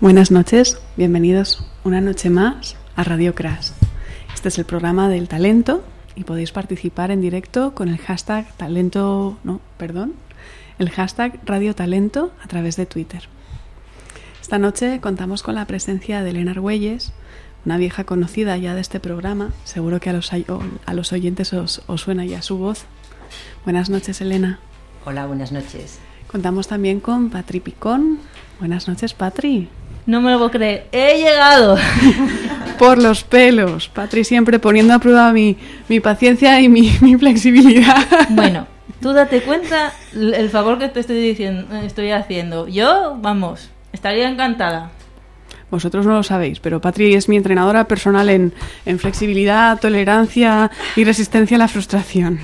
Buenas noches, bienvenidos una noche más a Radio Crash. Este es el programa del talento y podéis participar en directo con el hashtag talento, no, perdón, el hashtag Radio Talento a través de Twitter. Esta noche contamos con la presencia de Elena Argüelles, una vieja conocida ya de este programa. Seguro que a los, a los oyentes os, os suena ya su voz. Buenas noches, Elena. Hola, buenas noches. Contamos también con Patri Picón. Buenas noches, Patri. No me lo puedo creer. ¡He llegado! Por los pelos. Patri siempre poniendo a prueba mi, mi paciencia y mi, mi, flexibilidad. Bueno, tú date cuenta el favor que te estoy, diciendo, estoy haciendo. Yo, vamos, estaría encantada. Vosotros no lo sabéis, pero Patri es mi entrenadora personal en, en flexibilidad, tolerancia y resistencia a la frustración.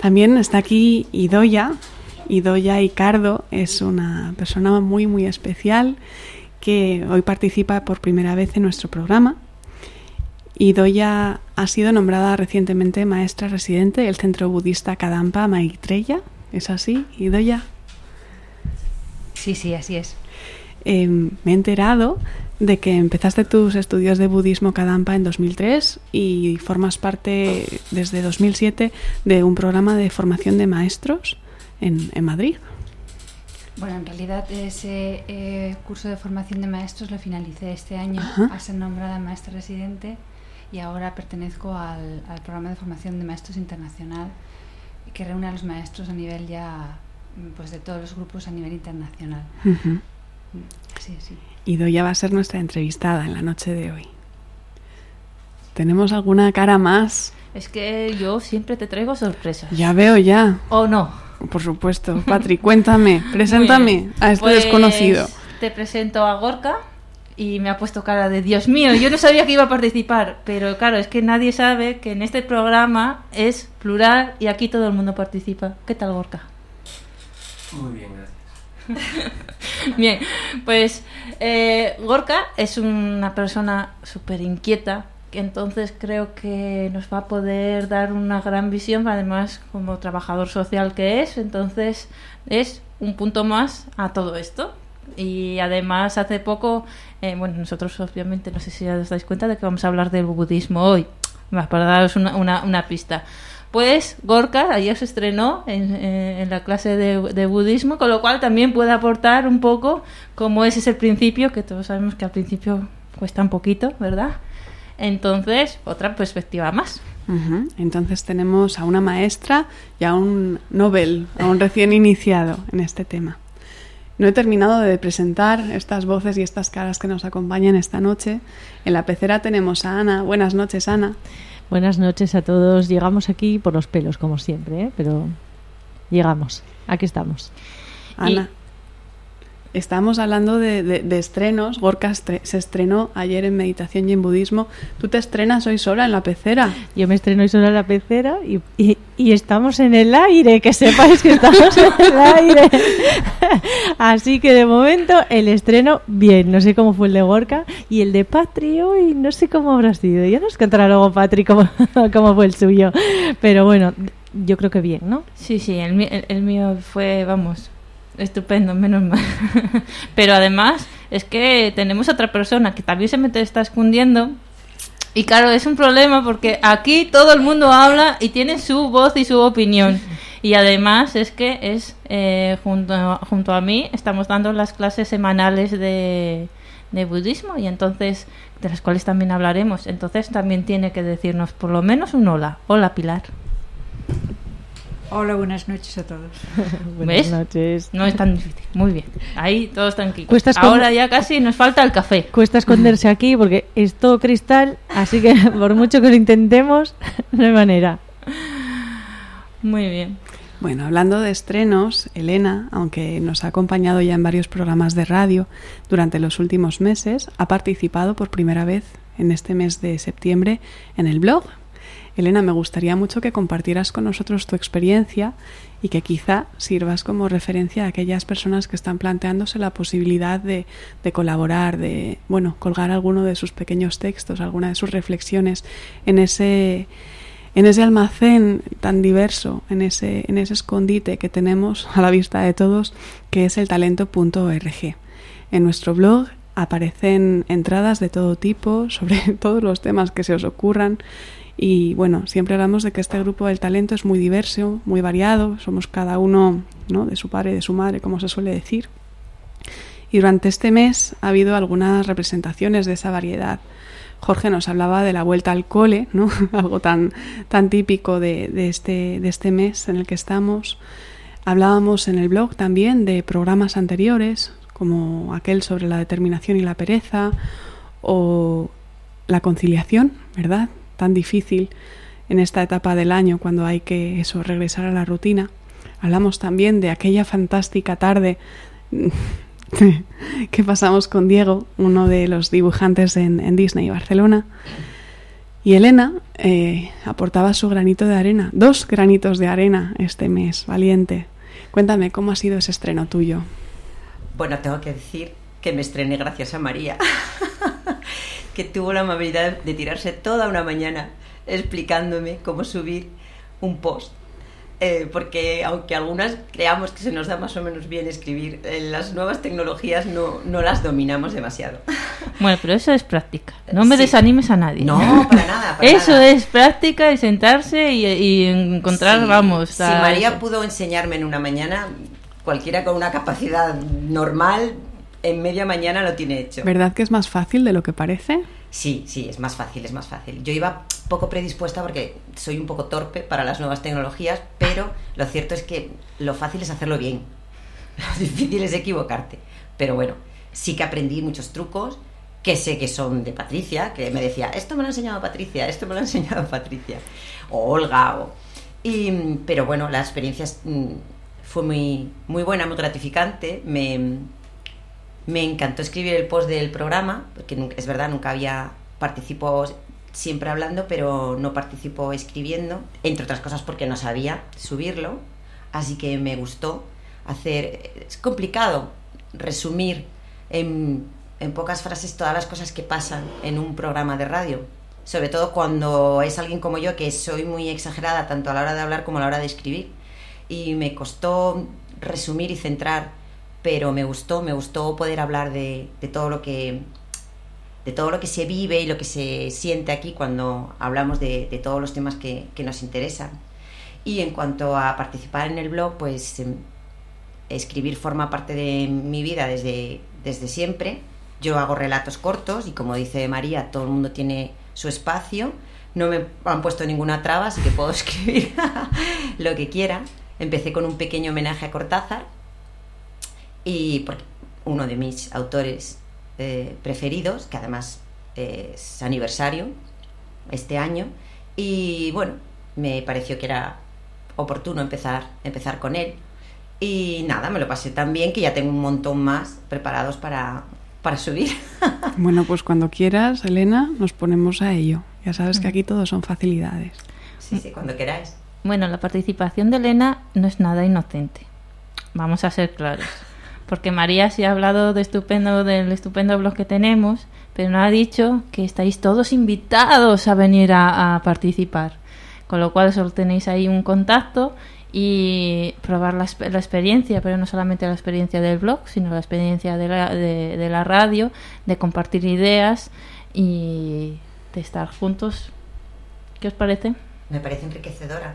También está aquí Idoya. Idoya Icardo es una persona muy, muy especial que hoy participa por primera vez en nuestro programa. Idoya ha sido nombrada recientemente maestra residente del Centro Budista Kadampa Maitreya. ¿Es así, Idoya? Sí, sí, así es. Eh, me he enterado de que empezaste tus estudios de budismo Kadampa en 2003 y formas parte desde 2007 de un programa de formación de maestros en, en Madrid. Bueno, en realidad ese eh, curso de formación de maestros lo finalicé este año Ajá. a ser nombrada maestra residente y ahora pertenezco al, al programa de formación de maestros internacional que reúne a los maestros a nivel ya pues de todos los grupos a nivel internacional. Uh -huh. Sí, sí. Idoya va a ser nuestra entrevistada en la noche de hoy. ¿Tenemos alguna cara más? Es que yo siempre te traigo sorpresas. Ya veo ya. ¿O no? Por supuesto. Patri, cuéntame, preséntame a este pues, desconocido. Te presento a Gorka y me ha puesto cara de Dios mío, yo no sabía que iba a participar, pero claro, es que nadie sabe que en este programa es plural y aquí todo el mundo participa. ¿Qué tal, Gorka? Muy bien, gracias. bien, pues eh, Gorka es una persona súper inquieta, entonces creo que nos va a poder dar una gran visión, además como trabajador social que es, entonces es un punto más a todo esto. Y además hace poco, eh, bueno, nosotros obviamente no sé si os dais cuenta de que vamos a hablar del budismo hoy, para daros una, una, pista. Pues Gorka ayer se estrenó en, en la clase de, de, budismo, con lo cual también puede aportar un poco ese es el principio, que todos sabemos que al principio cuesta un poquito, ¿verdad? Entonces, otra perspectiva más. Uh -huh. Entonces tenemos a una maestra y a un Nobel, a un recién iniciado en este tema. No he terminado de presentar estas voces y estas caras que nos acompañan esta noche. En la pecera tenemos a Ana. Buenas noches, Ana. Buenas noches a todos. Llegamos aquí por los pelos, como siempre, ¿eh? pero llegamos. Aquí estamos. Ana. Y... Estamos hablando de, de, de estrenos. Gorka estre se estrenó ayer en Meditación y en Budismo. ¿Tú te estrenas hoy sola en la pecera? Yo me estreno hoy sola en la pecera y, y, y estamos en el aire. Que sepáis que estamos en el aire. Así que de momento el estreno, bien. No sé cómo fue el de Gorka. Y el de Patri hoy, no sé cómo habrá sido. Ya nos contará luego Patri cómo, cómo fue el suyo. Pero bueno, yo creo que bien, ¿no? Sí, sí, el, el, el mío fue, vamos, Estupendo, menos mal. Pero además es que tenemos otra persona que también se me está escondiendo. Y claro, es un problema porque aquí todo el mundo habla y tiene su voz y su opinión. Y además es que es eh, junto, junto a mí estamos dando las clases semanales de, de budismo y entonces de las cuales también hablaremos. Entonces también tiene que decirnos por lo menos un hola. Hola Pilar. Hola, buenas noches a todos. buenas ¿Ves? noches. No es tan difícil. Muy bien. Ahí todos tranquilos. Cuesta Ahora ya casi nos falta el café. Cuesta esconderse aquí porque es todo cristal, así que por mucho que lo intentemos, no hay manera. Muy bien. Bueno, hablando de estrenos, Elena, aunque nos ha acompañado ya en varios programas de radio durante los últimos meses, ha participado por primera vez en este mes de septiembre en el blog Elena, me gustaría mucho que compartieras con nosotros tu experiencia y que quizá sirvas como referencia a aquellas personas que están planteándose la posibilidad de, de, colaborar, de, bueno, colgar alguno de sus pequeños textos, alguna de sus reflexiones en ese, en ese almacén tan diverso, en ese, en ese escondite que tenemos a la vista de todos, que es el talento.org. En nuestro blog aparecen entradas de todo tipo sobre todos los temas que se os ocurran. Y bueno, siempre hablamos de que este grupo del talento es muy diverso, muy variado, somos cada uno ¿no? de su padre y de su madre, como se suele decir. Y durante este mes ha habido algunas representaciones de esa variedad. Jorge nos hablaba de la vuelta al cole, ¿no? algo tan, tan típico de, de, este, de este mes en el que estamos. Hablábamos en el blog también de programas anteriores, como aquel sobre la determinación y la pereza, o la conciliación, ¿verdad? Tan difícil en esta etapa del año cuando hay que eso, regresar a la rutina. Hablamos también de aquella fantástica tarde que pasamos con Diego, uno de los dibujantes en, en Disney Barcelona. Y Elena eh, aportaba su granito de arena, dos granitos de arena este mes, valiente. Cuéntame, ¿cómo ha sido ese estreno tuyo? Bueno, tengo que decir que me estrené gracias a María, que tuvo la amabilidad de tirarse toda una mañana explicándome cómo subir un post eh, porque aunque algunas creamos que se nos da más o menos bien escribir, eh, las nuevas tecnologías no, no, las dominamos demasiado. Bueno, pero eso es práctica. No me sí. desanimes a nadie. No, para nada. Para eso nada. es práctica y sentarse y, y encontrar, sí. vamos. Si María eso. pudo enseñarme en una mañana, cualquiera con una capacidad normal, en media mañana lo tiene hecho. ¿Verdad que es más fácil de lo que parece? Sí, sí, es más fácil, es más fácil. Yo iba poco predispuesta porque soy un poco torpe para las nuevas tecnologías, pero lo cierto es que lo fácil es hacerlo bien. Lo difícil es equivocarte. Pero bueno, sí que aprendí muchos trucos que sé que son de Patricia, que me decía, esto me lo ha enseñado Patricia, esto me lo ha enseñado Patricia, o Olga, o... Y, pero bueno, la experiencia fue muy, muy buena, muy gratificante. Me, me encantó escribir el post del programa, porque es verdad, nunca había participado siempre hablando, pero no participo escribiendo, entre otras cosas porque no sabía subirlo, así que me gustó hacer... Es complicado resumir en, en, pocas frases todas las cosas que pasan en un programa de radio, sobre todo cuando es alguien como yo que soy muy exagerada tanto a la hora de hablar como a la hora de escribir, y me costó resumir y centrar, pero me gustó, me gustó poder hablar de, todo lo que de todo lo que se vive y lo que se siente aquí cuando hablamos de, todos los temas que, nos interesan. Y en cuanto a participar en el blog, pues eh, escribir forma parte de mi vida desde, desde siempre. Yo hago relatos cortos y como dice María, todo el mundo tiene su espacio. No me han puesto ninguna traba, así que puedo escribir lo que quiera. Empecé con un pequeño homenaje a Cortázar y porque uno de mis autores eh, preferidos, que además eh, es aniversario este año, y bueno, me pareció que era oportuno empezar, empezar con él. Y nada, me lo pasé tan bien que ya tengo un montón más preparados para, para subir. bueno, pues cuando quieras, Elena, nos ponemos a ello. Ya sabes que aquí todo son facilidades. Sí, sí, cuando queráis. Bueno, la participación de Elena no es nada inocente. Vamos a ser claros porque María sí ha hablado de estupendo, del estupendo blog que tenemos, pero no ha dicho que estáis todos invitados a venir a, participar. Con lo cual solo tenéis ahí un contacto y probar la, la, experiencia, pero no solamente la experiencia del blog, sino la experiencia de la, de la radio, de compartir ideas y de estar juntos. ¿Qué os parece? Me parece enriquecedora.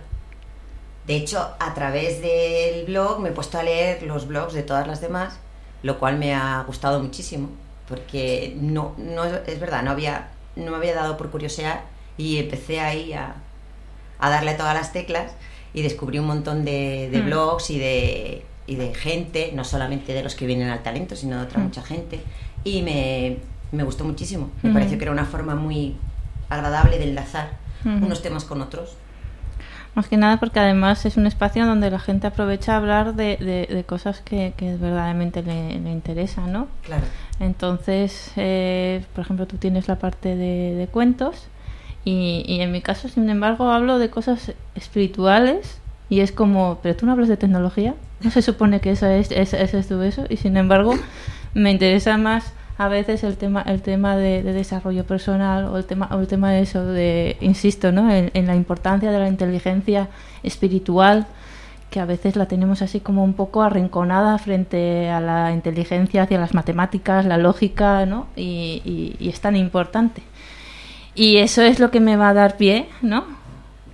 De hecho, a través del blog me he puesto a leer los blogs de todas las demás, lo cual me ha gustado muchísimo, porque no, no es verdad, no, había, no me había dado por curiosear y empecé ahí a, a darle todas las teclas y descubrí un montón de, de mm. blogs y de, y de gente, no solamente de los que vienen al talento, sino de otra mm. mucha gente, y me, me gustó muchísimo. Me mm. pareció que era una forma muy agradable de enlazar unos temas con otros. Más que nada porque además es un espacio donde la gente aprovecha a hablar de, de, de cosas que, que, verdaderamente le, le interesan, ¿no? Claro. Entonces, eh, por ejemplo, tú tienes la parte de, de cuentos y, y, en mi caso, sin embargo, hablo de cosas espirituales y es como, pero tú no hablas de tecnología, no se supone que eso es, es, es, es eso y sin embargo me interesa más a veces el tema el tema de, de, desarrollo personal o el tema o el tema de eso de insisto no en, la importancia de la inteligencia espiritual que a veces la tenemos así como un poco arrinconada frente a la inteligencia, hacia las matemáticas, la lógica, ¿no? Y, y es tan importante. Y eso es lo que me va a dar pie, ¿no?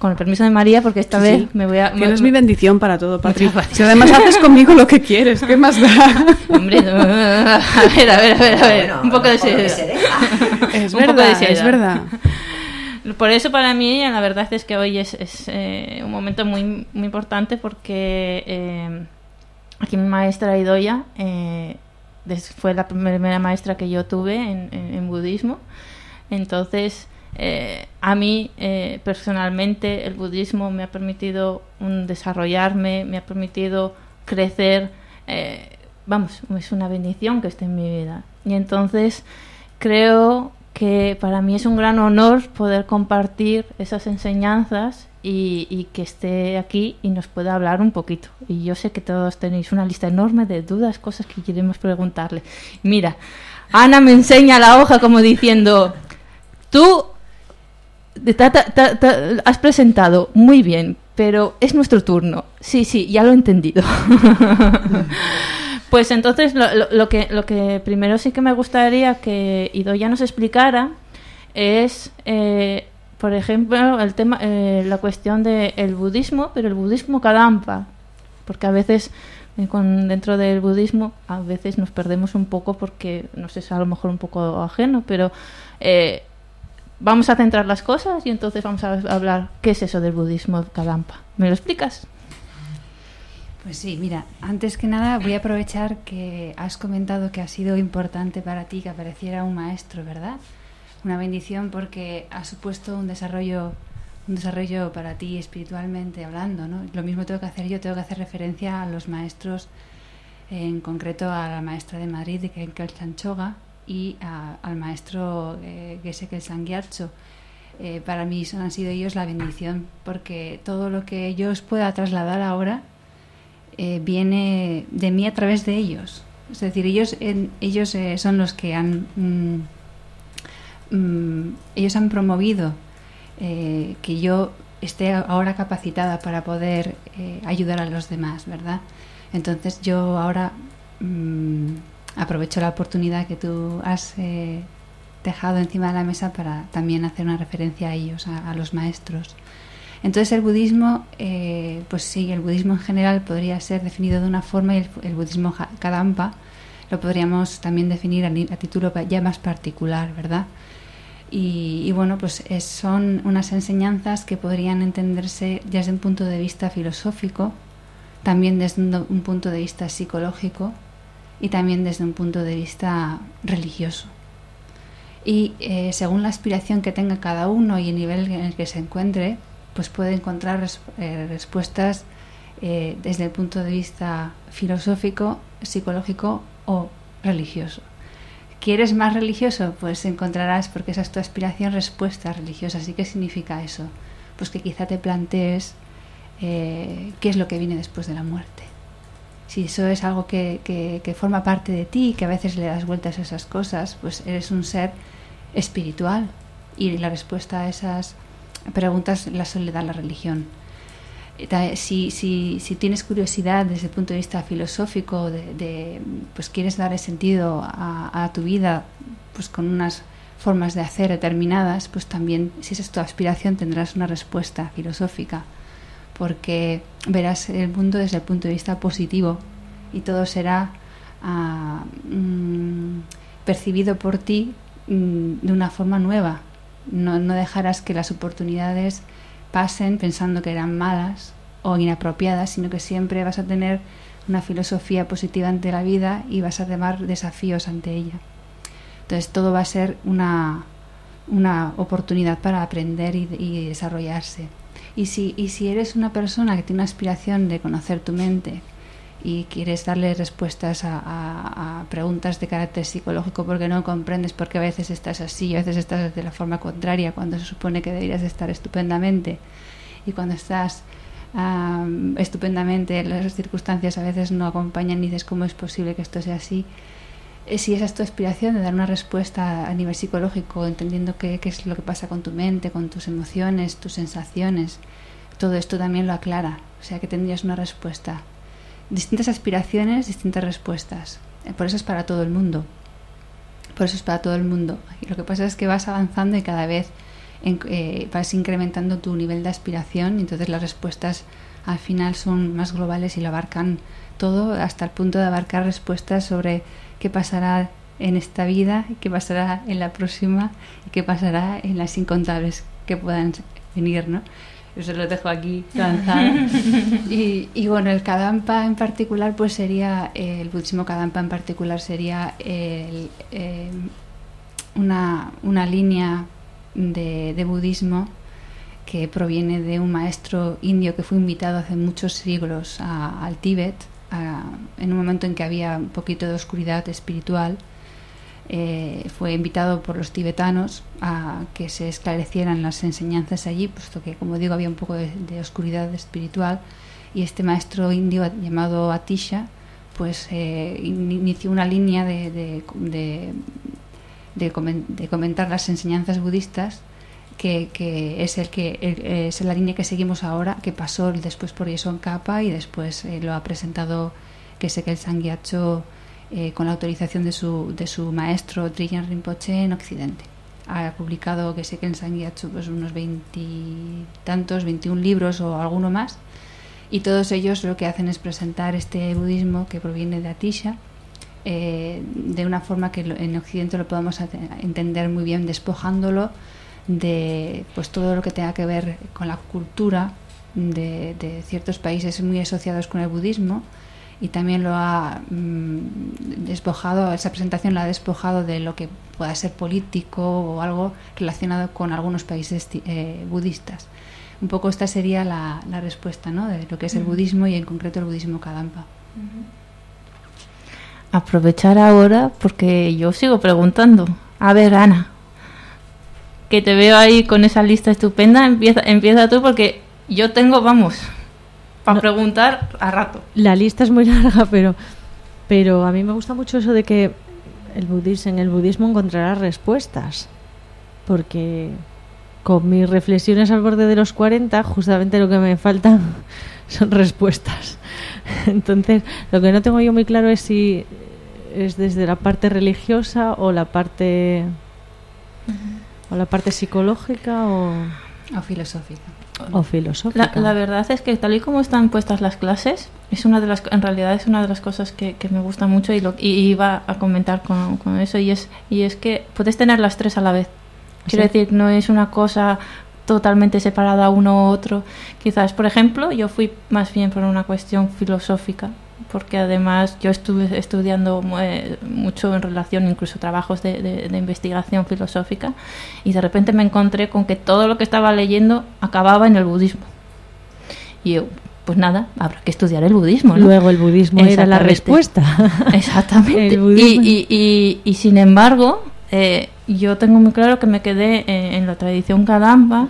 Con el permiso de María, porque esta Sí, vez sí. me voy a... Tienes me- mi bendición para todo, Patri. Muchas gracias. Si además haces conmigo lo que quieres, ¿qué más da? Hombre, no, a ver, a ver, a ver, a ver, Bueno, un poco de seriedad. Es Un poco de verdad, es verdad. Por eso para mí la verdad es que hoy es, es, eh, un momento muy, muy importante porque eh, aquí mi maestra Idoya eh, fue la primera maestra que yo tuve en, en- en budismo. Entonces, eh, a mí eh, personalmente el budismo me ha permitido desarrollarme, me ha permitido crecer. eh, vamos, es una bendición que esté en mi vida. Y entonces creo que para mí es un gran honor poder compartir esas enseñanzas y, y que esté aquí y nos pueda hablar un poquito. Y yo sé que todos tenéis una lista enorme de dudas, cosas que queremos preguntarle. Mira, Ana me enseña la hoja como diciendo, tú ta- ta- ta- has presentado muy bien, pero es nuestro turno. Sí, sí, ya lo he entendido. Pues entonces lo, lo- que, lo que primero sí que me gustaría que Idoya nos explicara es, eh, por ejemplo, el tema, eh, la cuestión del budismo, pero el budismo Kadampa, porque a veces eh, con, dentro del budismo a veces nos perdemos un poco porque nos es a lo mejor un poco ajeno, pero eh, vamos a centrar las cosas y entonces vamos a hablar qué es eso del budismo Kadampa. ¿Me lo explicas? Pues sí, mira, antes que nada voy a aprovechar que has comentado que ha sido importante para ti que apareciera un maestro, ¿verdad? Una bendición porque ha supuesto un desarrollo un desarrollo para ti espiritualmente hablando, ¿no? Lo mismo tengo que hacer yo, tengo que hacer referencia a los maestros, en concreto a la maestra de Madrid, de Kenkel Chanchoga, y al maestro eh, Geshe Sangyatso. Eh, para mí son, han sido ellos la bendición, porque todo lo que yo os pueda trasladar ahora eh, viene de mí a través de ellos. Es decir, ellos, ellos eh, son los que han, mm, mm, ellos han promovido eh, que yo esté ahora capacitada para poder ayudar a los demás, ¿verdad? Entonces yo ahora mm, aprovecho la oportunidad que tú has eh, dejado encima de la mesa para también hacer una referencia a ellos, a, los maestros. Entonces el budismo, eh, pues sí, el budismo en general podría ser definido de una forma y el, el budismo Kadampa lo podríamos también definir a, título ya más particular, ¿verdad? Y, bueno, pues es- son unas enseñanzas que podrían entenderse desde un punto de vista filosófico, también desde un punto de vista psicológico y también desde un punto de vista religioso. Y eh, según la aspiración que tenga cada uno y el nivel en el que se encuentre, pues puede encontrar eh, respuestas eh, desde el punto de vista filosófico, psicológico o religioso. ¿Quieres más religioso? Pues encontrarás, porque esa es tu aspiración, respuestas religiosas. ¿Y qué significa eso? Pues que quizá te plantees qué es lo que viene después de la muerte. Si eso es algo que, que- forma parte de ti y que a veces le das vueltas a esas cosas, pues eres un ser espiritual y la respuesta a esas preguntas la suele dar la religión. Eh, Si, si, si tienes curiosidad desde el punto de vista filosófico, de, pues quieres darle sentido a, a tu vida pues con unas formas de hacer determinadas, pues también, si esa es tu aspiración, tendrás una respuesta filosófica, porque verás el mundo desde el punto de vista positivo y todo será ah, mm, percibido por ti mm, de una forma nueva. No, no dejarás que las oportunidades pasen pensando que eran malas o inapropiadas, sino que siempre vas a tener una filosofía positiva ante la vida y vas a tomar desafíos ante ella. Entonces todo va a ser una, una oportunidad para aprender y, y desarrollarse. Y si, y si eres una persona que tiene una aspiración de conocer tu mente y quieres darle respuestas a, a- a preguntas de carácter psicológico porque no comprendes por qué a veces estás así y a veces estás de la forma contraria cuando se supone que deberías estar estupendamente y cuando estás am, estupendamente las circunstancias a veces no acompañan y dices cómo es posible que esto sea así si esa es tu aspiración de dar una respuesta a nivel psicológico, entendiendo qué, qué es lo que pasa con tu mente, con tus emociones, tus sensaciones, todo esto también lo aclara, o sea que tendrías una respuesta. Distintas aspiraciones, distintas respuestas. Eh, Por eso es para todo el mundo. Por eso es para todo el mundo. Y lo que pasa es que vas avanzando y cada vez eh, vas incrementando tu nivel de aspiración y entonces las respuestas al final son más globales y lo abarcan todo hasta el punto de abarcar respuestas sobre qué pasará en esta vida, qué pasará en la próxima y qué pasará en las incontables que puedan venir, ¿no? Yo se lo dejo aquí lanzado. y, y bueno, el Kadampa en particular, pues sería, eh, el budismo Kadampa en particular sería el, eh, una, una línea de, de budismo que proviene de un maestro indio que fue invitado hace muchos siglos a- al Tíbet, a- en un momento en que había un poquito de oscuridad espiritual. Eh, fue invitado por los tibetanos a que se esclarecieran las enseñanzas allí, puesto que, como digo, había un poco de, oscuridad espiritual. Y este maestro indio llamado Atisha, pues eh, in- inició una línea de comentar las enseñanzas budistas que, que es el que el- es la línea que seguimos ahora que pasó después por Yeson Kappa y después eh, lo ha presentado que sé que el Sangyacho eh, con la autorización de su, de su maestro Trillan Rinpoche en Occidente. Ha publicado que sé que el Sangyacho pues unos veintitantos 21 libros o alguno más y todos ellos lo que hacen es presentar este budismo que proviene de Atisha eh, de una forma que en Occidente lo podamos entender muy bien, despojándolo de pues todo lo que tenga que ver con la cultura de, de ciertos países muy asociados con el budismo y también lo ha mm, despojado, esa presentación la ha despojado de lo que pueda ser político o algo relacionado con algunos países eh, budistas. Un poco esta sería la, la respuesta ¿no? de lo que es el budismo y en concreto el budismo Kadampa. aprovechar ahora porque yo sigo preguntando. A ver, Ana, que te veo ahí con esa lista estupenda, empieza, empieza tú porque yo tengo, vamos, para No. preguntar a rato. La lista es muy larga, pero, pero a mí me gusta mucho eso de que el budis, en el budismo encontrarás respuestas. Porque con mis reflexiones al borde de los 40, justamente lo que me faltan son respuestas. Entonces, lo que no tengo yo muy claro es si es desde la parte religiosa o la parte o la parte psicológica o, O filosófica. o La, filosófica. la verdad es que tal y como están puestas las clases, es una de las, en realidad es una de las cosas que, que me gusta mucho y, lo, y iba a comentar con, con eso y es, y es que puedes tener las tres a la vez. Quiero Sí. decir, no es una cosa totalmente separada uno u otro. Quizás, por ejemplo, yo fui más bien por una cuestión filosófica, porque además yo estuve estudiando eh, mucho en relación, incluso trabajos de, de- de investigación filosófica, y de repente me encontré con que todo lo que estaba leyendo acababa en el budismo. Y yo, pues nada, habrá que estudiar el budismo. ¿no? Luego el budismo era la respuesta. Exactamente. Y, y, y, y sin embargo, eh, yo tengo muy claro que me quedé en la tradición Kadampa,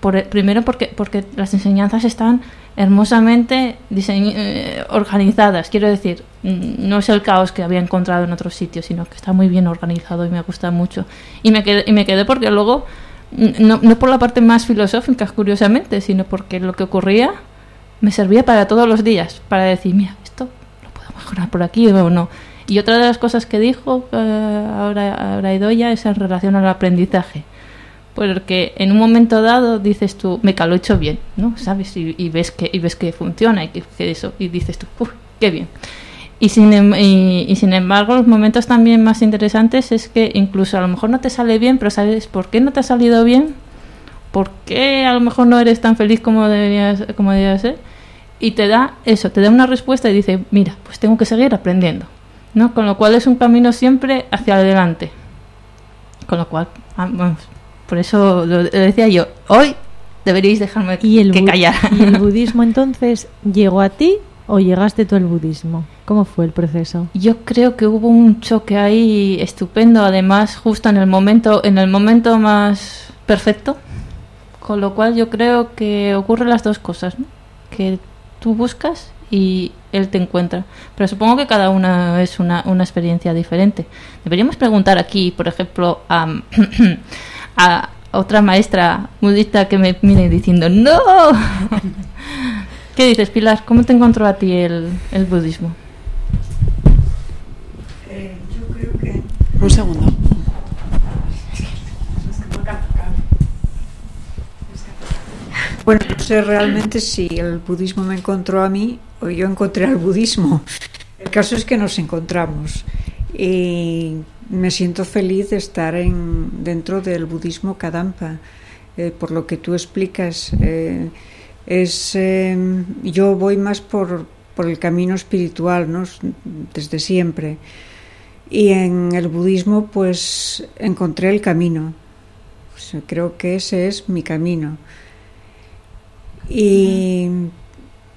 por, primero porque, porque las enseñanzas están hermosamente eh, organizadas. Quiero decir, mm, no es el caos que había encontrado en otros sitios, sino que está muy bien organizado y me gusta mucho. Y me quedé, y me quedé porque luego, mm, no, no por la parte más filosófica, curiosamente, sino porque lo que ocurría me servía para todos los días, para decir, mira, esto lo puedo mejorar por aquí o no. Y otra de las cosas que dijo eh, ahora, ahora Idoya es en relación al aprendizaje. Porque en un momento dado dices tú, me lo he hecho bien, ¿no? ¿Sabes? Y, ves que y ves que funciona y que, eso y dices tú, "Uf, qué bien." Y sin, em- y, y sin embargo, los momentos también más interesantes es que incluso a lo mejor no te sale bien, pero sabes por qué no te ha salido bien, por qué a lo mejor no eres tan feliz como deberías, como deberías ser, y te da eso, te da una respuesta y dice, mira, pues tengo que seguir aprendiendo, ¿no? Con lo cual es un camino siempre hacia adelante. Con lo cual, ah, vamos, por eso lo, lo decía yo, hoy deberíais dejarme ¿Y el, que callar. ¿Y el budismo entonces llegó a ti o llegaste tú al budismo? ¿Cómo fue el proceso? Yo creo que hubo un choque ahí estupendo, además justo en el momento, en el momento más perfecto, con lo cual yo creo que ocurren las dos cosas, ¿no? que tú buscas y él te encuentra. Pero supongo que cada una es una, una experiencia diferente. Deberíamos preguntar aquí, por ejemplo, a, a, otra maestra budista que me viene diciendo ¡No! ¿Qué dices, Pilar? ¿Cómo te encontró a ti el, el budismo? Yo creo que Un segundo. Bueno, no sé realmente si el budismo me encontró a mí o yo encontré al budismo. El caso es que nos encontramos me siento feliz de estar en, dentro del budismo Kadampa. Eh, por lo que tú explicas, eh, es, eh, yo voy más por, por el camino espiritual, ¿no? desde siempre. Y en el budismo, pues encontré el camino. Creo que ese es mi camino. Y,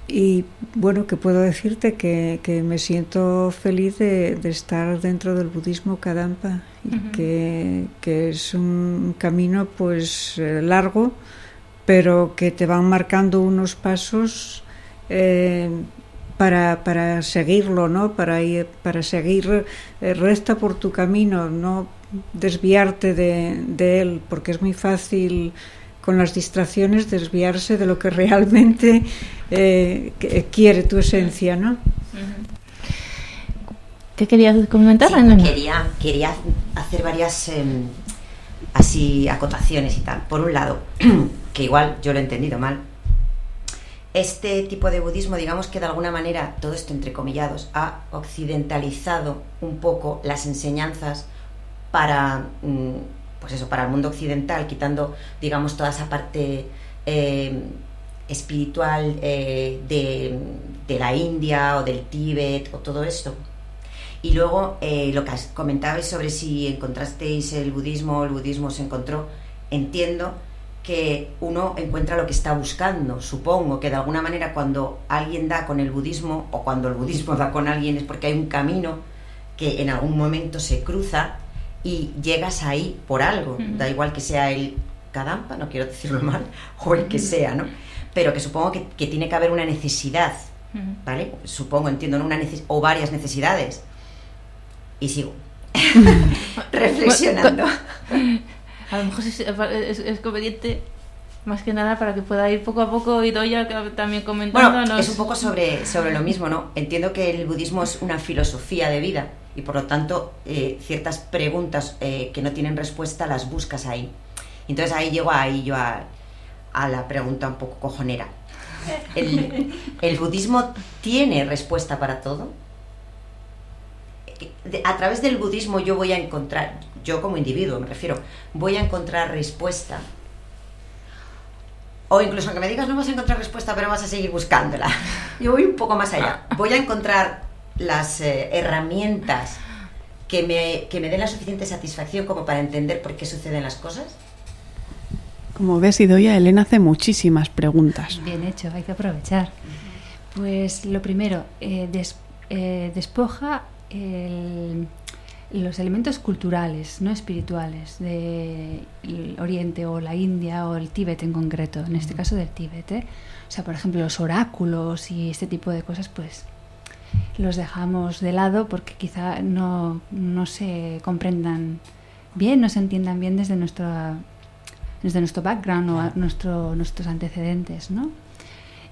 y bueno, que puedo decirte que, que me siento feliz de, de, estar dentro del budismo Kadampa y que, que es un camino pues eh, largo, pero que te van marcando unos pasos eh, para, para seguirlo, ¿no? Para, ir, para seguir eh, recta por tu camino, no desviarte de, de él, porque es muy fácil con las distracciones desviarse de lo que realmente eh, que- quiere tu esencia, ¿no? ¿Qué querías comentar, Sí, Elena? quería, quería hacer varias em, así acotaciones y tal. Por un lado, que igual yo lo he entendido mal, este tipo de budismo, digamos que de alguna manera, todo esto entrecomillados, ha occidentalizado un poco las enseñanzas para, mm, pues eso, para el mundo occidental, quitando, digamos, toda esa parte eh, espiritual eh, de, de la India o del Tíbet o todo esto. Y luego eh, lo que comentabais sobre si encontrasteis el budismo o el budismo se encontró, entiendo que uno encuentra lo que está buscando. Supongo que de alguna manera cuando alguien da con el budismo o cuando el budismo da con alguien es porque hay un camino que en algún momento se cruza y llegas ahí por algo. Da igual que sea el Kadampa, no quiero decirlo mal, o el que sea, ¿no? Pero que supongo que, que tiene que haber una necesidad. ¿vale? Supongo, entiendo, ¿no? una neces- o varias necesidades. Y sigo. Reflexionando. A lo mejor es, es- es conveniente más que nada para que pueda ir poco a poco y Doya también comentándonos. Bueno, es un poco sobre, sobre lo mismo, ¿no? Entiendo que el budismo es una filosofía de vida y por lo tanto eh, ciertas preguntas eh, que no tienen respuesta las buscas ahí. Entonces ahí llego ahí yo a, a la pregunta un poco cojonera. ¿El, el budismo tiene respuesta para todo? A través del budismo yo voy a encontrar, yo como individuo me refiero, voy a encontrar respuesta. O incluso aunque me digas no vas a encontrar respuesta, pero vas a seguir buscándola. Yo voy un poco más allá. Voy a encontrar las eh, herramientas que me, que me den la suficiente satisfacción como para entender por qué suceden las cosas. Como ves, Idoia, Elena hace muchísimas preguntas. Bien hecho, hay que aprovechar. Pues lo primero, eh, des- eh, despoja el- los elementos culturales, no espirituales, del Oriente o la India o el Tíbet en concreto, en este caso del Tíbet. ¿eh? O sea, por ejemplo, los oráculos y este tipo de cosas, pues los dejamos de lado porque quizá no, no se comprendan bien, no se entiendan bien desde nuestra desde nuestro background o a nuestro, nuestros antecedentes, ¿no?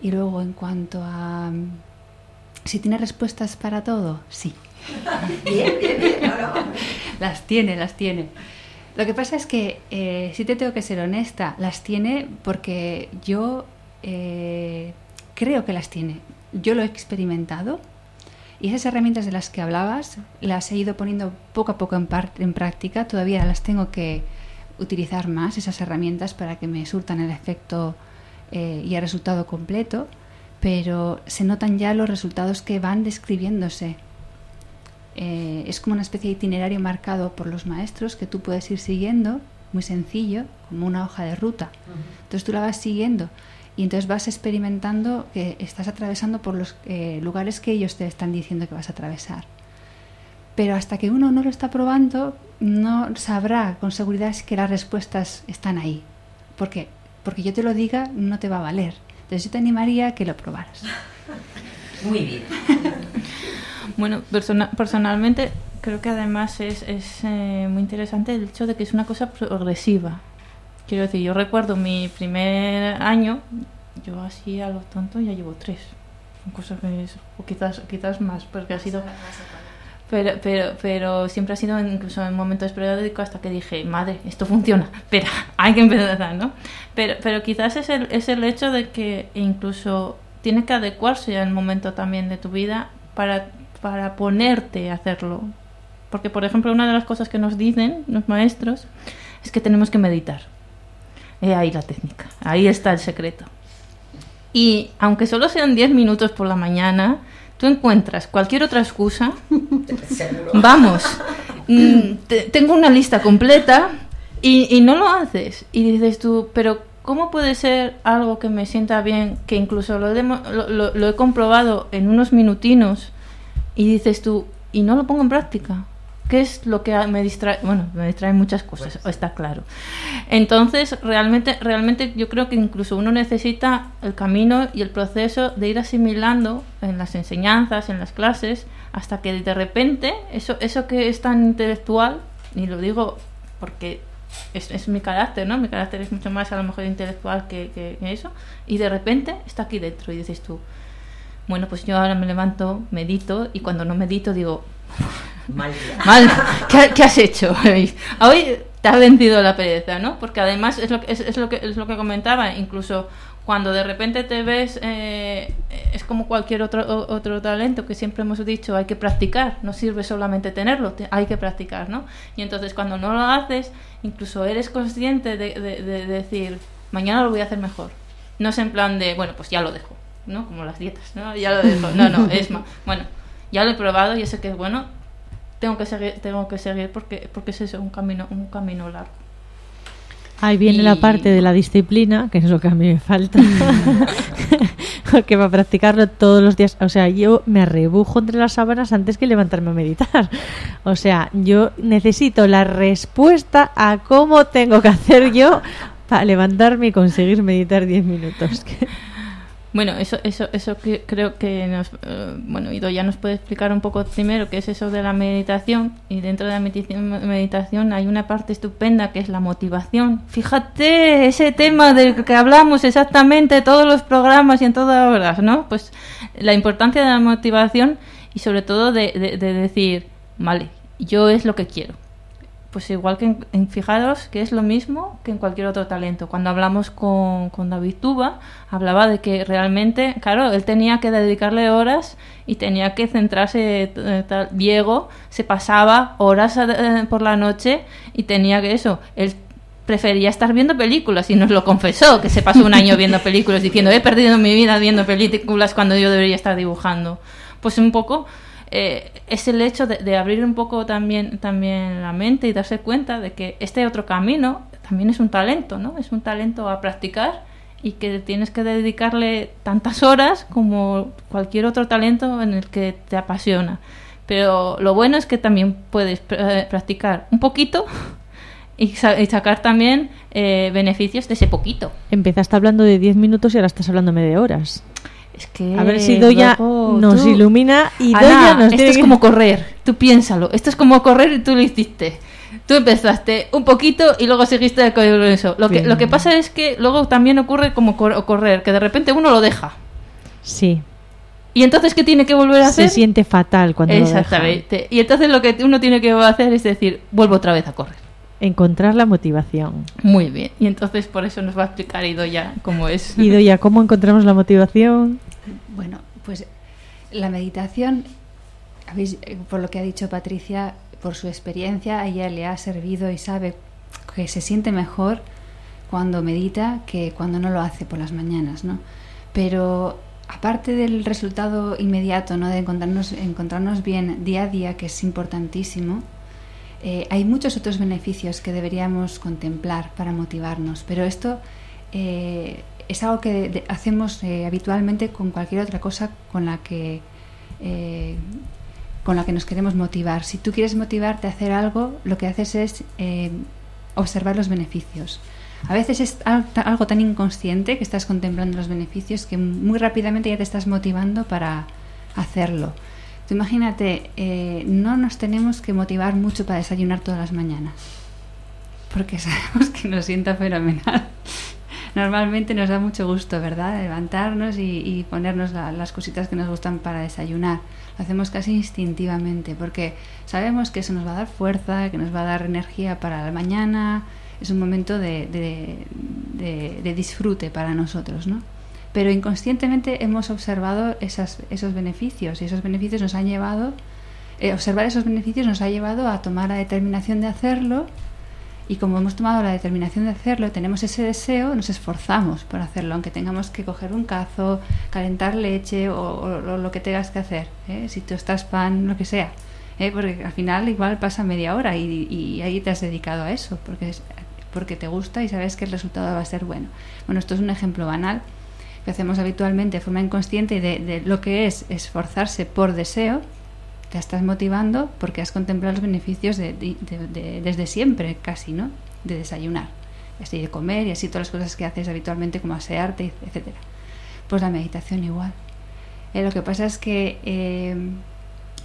Y luego en cuanto a si tiene respuestas para todo, sí. Bien, bien, bien. no, no. Las tiene, las tiene. Lo que pasa es que eh, sí te tengo que ser honesta, las tiene porque yo eh, creo que las tiene. Yo lo he experimentado y esas herramientas de las que hablabas las he ido poniendo poco a poco en práctica. Todavía las tengo que utilizar más, esas herramientas, para que me surtan el efecto eh, y el resultado completo, pero se notan ya los resultados que van describiéndose. Eh, es como una especie de itinerario marcado por los maestros que tú puedes ir siguiendo, muy sencillo, como una hoja de ruta. Entonces tú la vas siguiendo y entonces vas experimentando que estás atravesando por los eh, lugares que ellos te están diciendo que vas a atravesar. Pero hasta que uno no lo está probando, no sabrá con seguridad que las respuestas están ahí. ¿Por qué? Porque yo te lo diga, no te va a valer. Entonces yo te animaría a que lo probaras. Muy bien. Bueno, persona- personalmente creo que además es, es, eh, muy interesante el hecho de que es una cosa progresiva. Quiero decir, yo recuerdo mi primer año, yo así a lo tonto ya llevo tres. Cosa que es, o quizás, quizás más, porque ha sido... Pero, pero, pero siempre ha sido incluso en momentos periódicos hasta que dije, madre, esto funciona, pero hay que empezar, ¿no? Pero, pero quizás es el, es el hecho de que incluso tiene que adecuarse al momento también de tu vida para, para ponerte a hacerlo. Porque, por ejemplo, una de las cosas que nos dicen los maestros es que tenemos que meditar. Eh, ahí la técnica, ahí está el secreto. Y aunque solo sean 10 minutos por la mañana, tú encuentras cualquier otra excusa. Vamos, mm, te- tengo una lista completa y, y no lo haces. Y dices tú, pero ¿cómo puede ser algo que me sienta bien, que incluso lo, he demo- lo- lo- lo he comprobado en unos minutinos y dices tú, y no lo pongo en práctica? ¿Qué es lo que me distrae? Bueno, me distraen muchas cosas, está claro. Entonces, realmente, realmente yo creo que incluso uno necesita el camino y el proceso de ir asimilando en las enseñanzas, en las clases, hasta que de repente eso, eso que es tan intelectual, y lo digo porque es, es mi carácter, ¿no? Mi carácter es mucho más a lo mejor intelectual que, que- que eso, y de repente está aquí dentro y dices tú, bueno, pues yo ahora me levanto, medito, y cuando no medito digo, Mal día. Mal, ¿qué, qué has hecho? Hoy te ha vencido la pereza, ¿no? Porque además es lo, que- es, es lo, que, es lo que comentaba, incluso cuando de repente te ves, eh, es como cualquier otro, otro talento que siempre hemos dicho, hay que practicar, no sirve solamente tenerlo, te- hay que practicar, ¿no? Y entonces cuando no lo haces, incluso eres consciente de, de- de decir, mañana lo voy a hacer mejor. No es en plan de, bueno, pues ya lo dejo, ¿no? Como las dietas, ¿no? Ya lo dejo. No, no, es más, bueno, ya lo he probado y sé que es bueno, tengo que seguir, tengo que seguir porque, porque es eso, un camino, un camino largo. Ahí viene Y- la parte de la disciplina, que es lo que a mí me falta. Porque para practicarlo todos los días, o sea, yo me arrebujo entre las sábanas antes que levantarme a meditar. O sea, yo necesito la respuesta a cómo tengo que hacer yo para levantarme y conseguir meditar 10 minutos. Bueno, eso, eso, eso que creo que nos, eh, bueno, Ido ya nos puede explicar un poco primero qué es eso de la meditación y dentro de la meditación, hay una parte estupenda que es la motivación. Fíjate ese tema del que hablamos exactamente en todos los programas y en todas horas, ¿no? Pues la importancia de la motivación y sobre todo de, de- de decir, vale, yo es lo que quiero. Pues igual que en, fijaros que es lo mismo que en cualquier otro talento. Cuando hablamos con, con David Tuba, hablaba de que realmente, claro, él tenía que dedicarle horas y tenía que centrarse. eh, tal. Diego se pasaba horas eh, por la noche y tenía que eso. Él prefería estar viendo películas y nos lo confesó, que se pasó un año viendo películas diciendo he perdido mi vida viendo películas cuando yo debería estar dibujando. Pues un poco eh, es el hecho de, abrir un poco también, también la mente y darse cuenta de que este otro camino también es un talento, ¿no? Es un talento a practicar y que tienes que dedicarle tantas horas como cualquier otro talento en el que te apasiona. Pero lo bueno es que también puedes eh, practicar un poquito y sacar también eh, beneficios de ese poquito. Empezaste hablando de 10 minutos y ahora estás hablándome de horas. Es que A ver si Doya nos tú- ilumina y Ana, Doya nos esto es que- como correr, tú piénsalo, esto es como correr y tú lo hiciste. Tú empezaste un poquito y luego seguiste con eso. Lo que, lo que pasa es que luego también ocurre como cor- correr, que de repente uno lo deja. Sí, ¿Y entonces qué tiene que volver a se hacer? siente fatal cuando lo deja. Exactamente. Y entonces lo que uno tiene que hacer es decir, vuelvo otra vez a correr. Encontrar la motivación. Muy bien. Y entonces por eso nos va a explicar Idoya cómo es. Y Doya, ¿cómo encontramos la motivación? Bueno, pues la meditación, eh, por lo que ha dicho Patricia, por su experiencia, a ella le ha servido y sabe que se siente mejor cuando medita que cuando no lo hace por las mañanas, ¿no? Pero aparte del resultado inmediato, ¿no? De encontrarnos, encontrarnos bien día a día, que es importantísimo, eh, hay muchos otros beneficios que deberíamos contemplar para motivarnos, pero esto eh, es algo que hacemos eh, habitualmente con cualquier otra cosa con la que eh, con la que nos queremos motivar. Si tú quieres motivarte a hacer algo, lo que haces es eh, observar los beneficios. A veces es algo tan inconsciente que estás contemplando los beneficios que muy rápidamente ya te estás motivando para hacerlo. Tú imagínate, no nos tenemos que motivar mucho para desayunar todas las mañanas. porque sabemos que nos sienta fenomenal. Normalmente nos da mucho gusto, ¿verdad? Levantarnos y, ponernos la- las cositas que nos gustan para desayunar. Lo hacemos casi instintivamente porque sabemos que eso nos va a dar fuerza, que nos va a dar energía para la mañana. Es un momento de, de- de- de disfrute para nosotros, ¿no? Pero inconscientemente hemos observado esas, esos beneficios y esos beneficios nos han llevado, eh, observar esos beneficios nos ha llevado a tomar la determinación de hacerlo y como hemos tomado la determinación de hacerlo, tenemos ese deseo, nos esforzamos por hacerlo, aunque tengamos que coger un cazo, calentar leche o, o- lo que tengas que hacer, ¿eh? si tú estás pan, lo que sea. ¿eh? Porque al final igual pasa media hora y, y ahí te has dedicado a eso, porque, es- porque te gusta y sabes que el resultado va a ser bueno. Bueno, esto es un ejemplo banal que hacemos habitualmente de forma inconsciente de, de lo que es esforzarse por deseo, te estás motivando porque has contemplado los beneficios de, de- de- de- desde siempre, casi, ¿no? De desayunar, así de comer y así todas las cosas que haces habitualmente como asearte, etcétera. Pues la meditación igual. Eh, lo que pasa es que eh,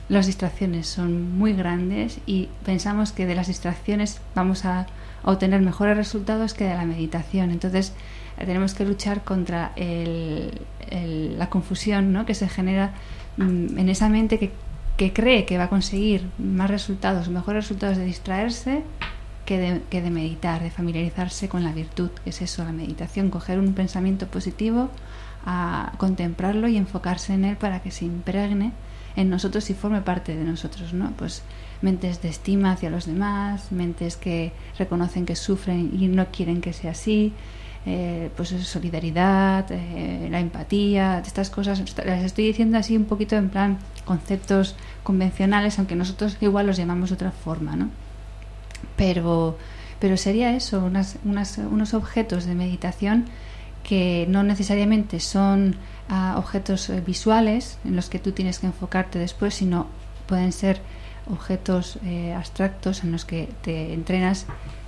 las distracciones son muy grandes y pensamos que de las distracciones vamos a, obtener mejores resultados que de la meditación. Entonces tenemos que luchar contra el- la confusión ¿no? que se genera mm, en esa mente que, que cree que va a conseguir más resultados, mejores resultados de distraerse que de, que de meditar, de familiarizarse con la virtud, que es eso, la meditación, coger un pensamiento positivo, a contemplarlo y enfocarse en él para que se impregne en nosotros y forme parte de nosotros, ¿no? Pues mentes de estima hacia los demás, mentes que reconocen que sufren y no quieren que sea así, eh, pues solidaridad, eh, la empatía, estas cosas, las estoy diciendo así un poquito en plan conceptos convencionales, aunque nosotros igual los llamamos de otra forma, ¿no? Pero, pero sería eso, unas, unas- unos objetos de meditación que no necesariamente son ah, objetos eh, visuales en los que tú tienes que enfocarte después, sino pueden ser objetos eh, abstractos en los que te entrenas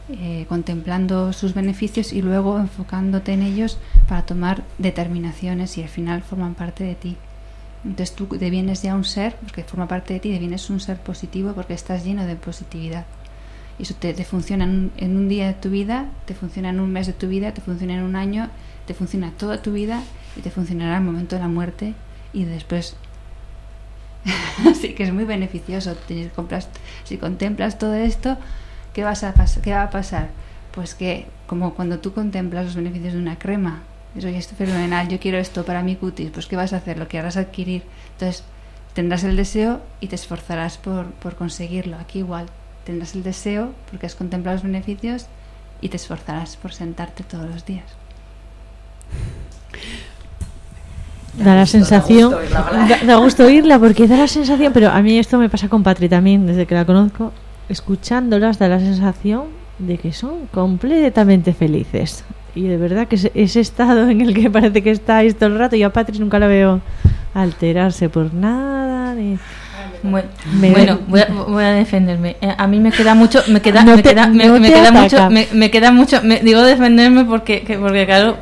eh, contemplando sus beneficios y luego enfocándote en ellos para tomar determinaciones y al final forman parte de ti. Entonces tú devienes ya un ser, porque forma parte de ti, devienes un ser positivo porque estás lleno de positividad. Y eso te, te funciona en un, en un día de tu vida, te funciona en un mes de tu vida, te funciona en un año, te funciona toda tu vida y te funcionará al momento de la muerte y después. Así que es muy beneficioso. Tienes- compras- Si contemplas todo esto, ¿qué, vas a ¿qué va a pasar? Pues que, como cuando tú contemplas los beneficios de una crema, eso ya es fenomenal, yo quiero esto para mi cutis, pues ¿qué vas a hacer? Lo que harás adquirir. Entonces, tendrás el deseo y te esforzarás por, por conseguirlo. Aquí igual, tendrás el deseo porque has contemplado los beneficios y te esforzarás por sentarte todos los días. Da la gusto, da sensación, gusto oírla da gusto oírla porque da la sensación, pero a mí esto me pasa con Patri también, desde que la conozco, escuchándolas da la sensación de que son completamente felices. Y de verdad que ese, ese estado en el que parece que estáis todo el rato, yo a Patri nunca la veo alterarse por nada, ni... Bueno, Me- bueno, voy, a, voy a defenderme. Eh, a mí me queda mucho, me queda, No me queda, me, no me te queda mucho, me, queda mucho. digo defenderme porque, que- porque claro,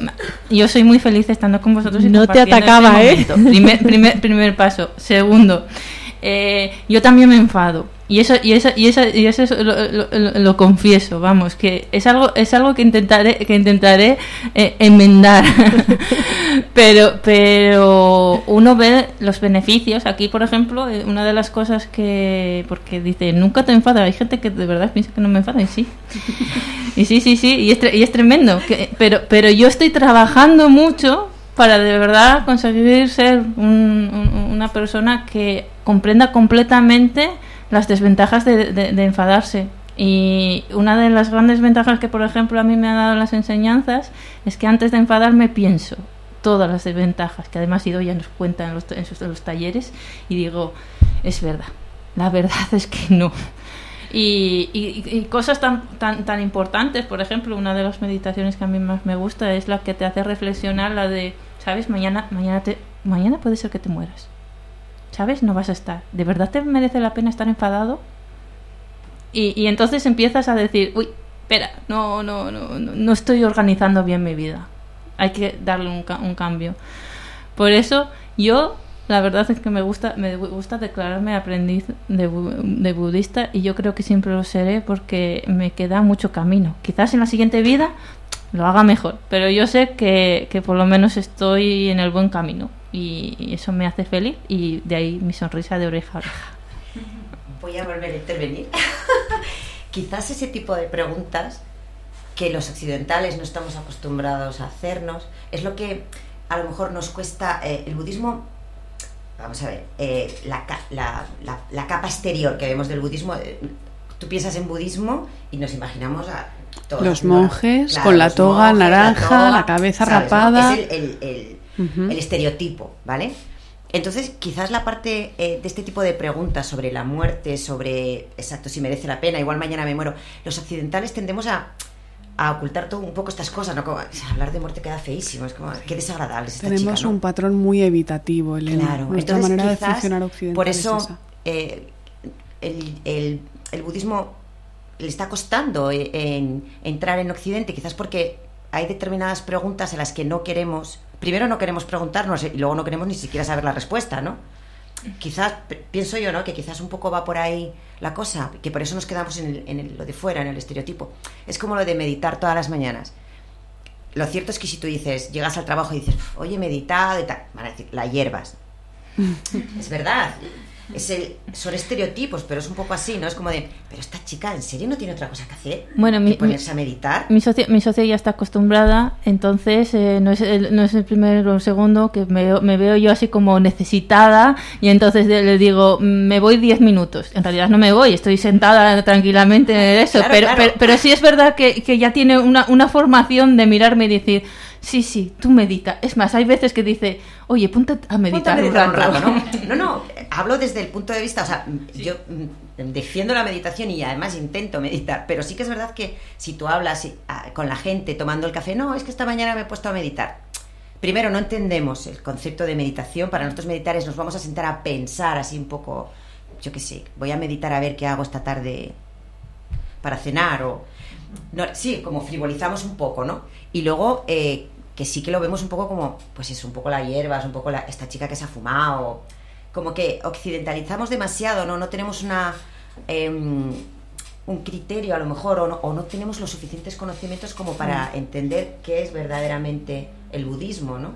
yo soy muy feliz estando con vosotros. Y No te este atacaba, ¿eh? momento. Primer, primer, primer paso. Segundo, eh, yo también me enfado. Y eso, y eso, y eso, y eso es lo, lo- confieso, vamos, que es algo, es algo que intentaré, que intentaré eh, enmendar. pero, pero uno ve los beneficios. Aquí, por ejemplo, eh, una de las cosas que, porque dice, nunca te enfadas. Hay gente que de verdad piensa que no me enfada y sí. Y sí, sí, sí, y es, y es tremendo. Que, pero, pero yo estoy trabajando mucho para de verdad conseguir ser un- un- una persona que comprenda completamente las desventajas de, de- enfadarse. Y una de las grandes ventajas que, por ejemplo, a mí me han dado las enseñanzas es que antes de enfadarme pienso todas las desventajas, que además Ido ya nos cuenta en los, los talleres, y digo, es verdad, la verdad es que no. Y, y- y cosas tan, tan, tan importantes, por ejemplo, una de las meditaciones que a mí más me gusta es la que te hace reflexionar, la de, ¿sabes? Mañana, mañana, te, mañana puede ser que te mueras. ¿Sabes? No vas a estar. ¿De verdad te merece la pena estar enfadado? Y, y entonces empiezas a decir, uy, espera, no, no, no, no, estoy organizando bien mi vida. Hay que darle un, un cambio. Por eso yo la verdad es que me gusta, me gusta declararme aprendiz de, de, budista y yo creo que siempre lo seré porque me queda mucho camino. Quizás en la siguiente vida lo haga mejor, pero yo sé que, que por lo menos estoy en el buen camino y eso me hace feliz y de ahí mi sonrisa de oreja a oreja. Voy a volver a intervenir. Quizás ese tipo de preguntas que los occidentales no estamos acostumbrados a hacernos es lo que a lo mejor nos cuesta eh, el budismo vamos a ver, eh, la, la, la, capa exterior que vemos del budismo, eh, tú piensas en budismo y nos imaginamos a todos los monjes con la toga naranja, la, cabeza rapada. Es el, el, el, estereotipo, ¿vale? Entonces, quizás la parte eh, de este tipo de preguntas sobre la muerte, sobre, exacto, si merece la pena, igual mañana me muero, los occidentales tendemos a a ocultar todo un poco estas cosas, ¿no? Como, hablar de muerte queda feísimo, es como, qué desagradable esta Tenemos un patrón muy evitativo, Elena. Claro, nuestra manera de funcionar occidental Por eso eh, el, el, el, budismo le está costando eh, en, entrar en Occidente, quizás porque hay determinadas preguntas a las que no queremos, primero no queremos preguntarnos y luego no queremos ni siquiera saber la respuesta, ¿no? quizás, pienso yo, ¿no? Que quizás un poco va por ahí la cosa, que por eso nos quedamos en, lo de fuera, en el estereotipo. Es como lo de meditar todas las mañanas. Lo cierto es que si tú dices, llegas al trabajo y dices, oye, meditado y tal, van a decir, la hierbas. es verdad, es el, son estereotipos, pero es un poco así, ¿no? Es como de, pero esta chica, ¿en serio no tiene otra cosa que hacer? Bueno, que ponerse a meditar. Mi socia, mi socia ya está acostumbrada, entonces eh, no, es el, no es el primero o el segundo que me, me, veo yo así como necesitada y entonces le digo, me voy 10 minutos. En realidad no me voy, estoy sentada tranquilamente en eso, pero, Pero, pero, sí es verdad que, que ya tiene una, una formación de mirarme y decir, Sí, sí, tú medita. Es más, hay veces que dice, oye, ponte a meditar, un, rato. ¿no? no, no, hablo desde el punto de vista, o sea, yo mm, defiendo la meditación y además intento meditar, pero sí que es verdad que si tú hablas ah, con la gente tomando el café, no, es que esta mañana me he puesto a meditar. Primero, no entendemos el concepto de meditación. Para nosotros meditar es nos vamos a sentar a pensar así un poco, yo qué sé, voy a meditar a ver qué hago esta tarde para cenar o... No, sí, como frivolizamos un poco, ¿no? Y luego eh, que sí que lo vemos un poco como, pues es un poco la hierba, es un poco la, esta chica que se ha fumado, como que occidentalizamos demasiado, ¿no? No tenemos una... Em, un criterio a lo mejor o no, tenemos los suficientes conocimientos como para mm. entender qué es verdaderamente el budismo, ¿no?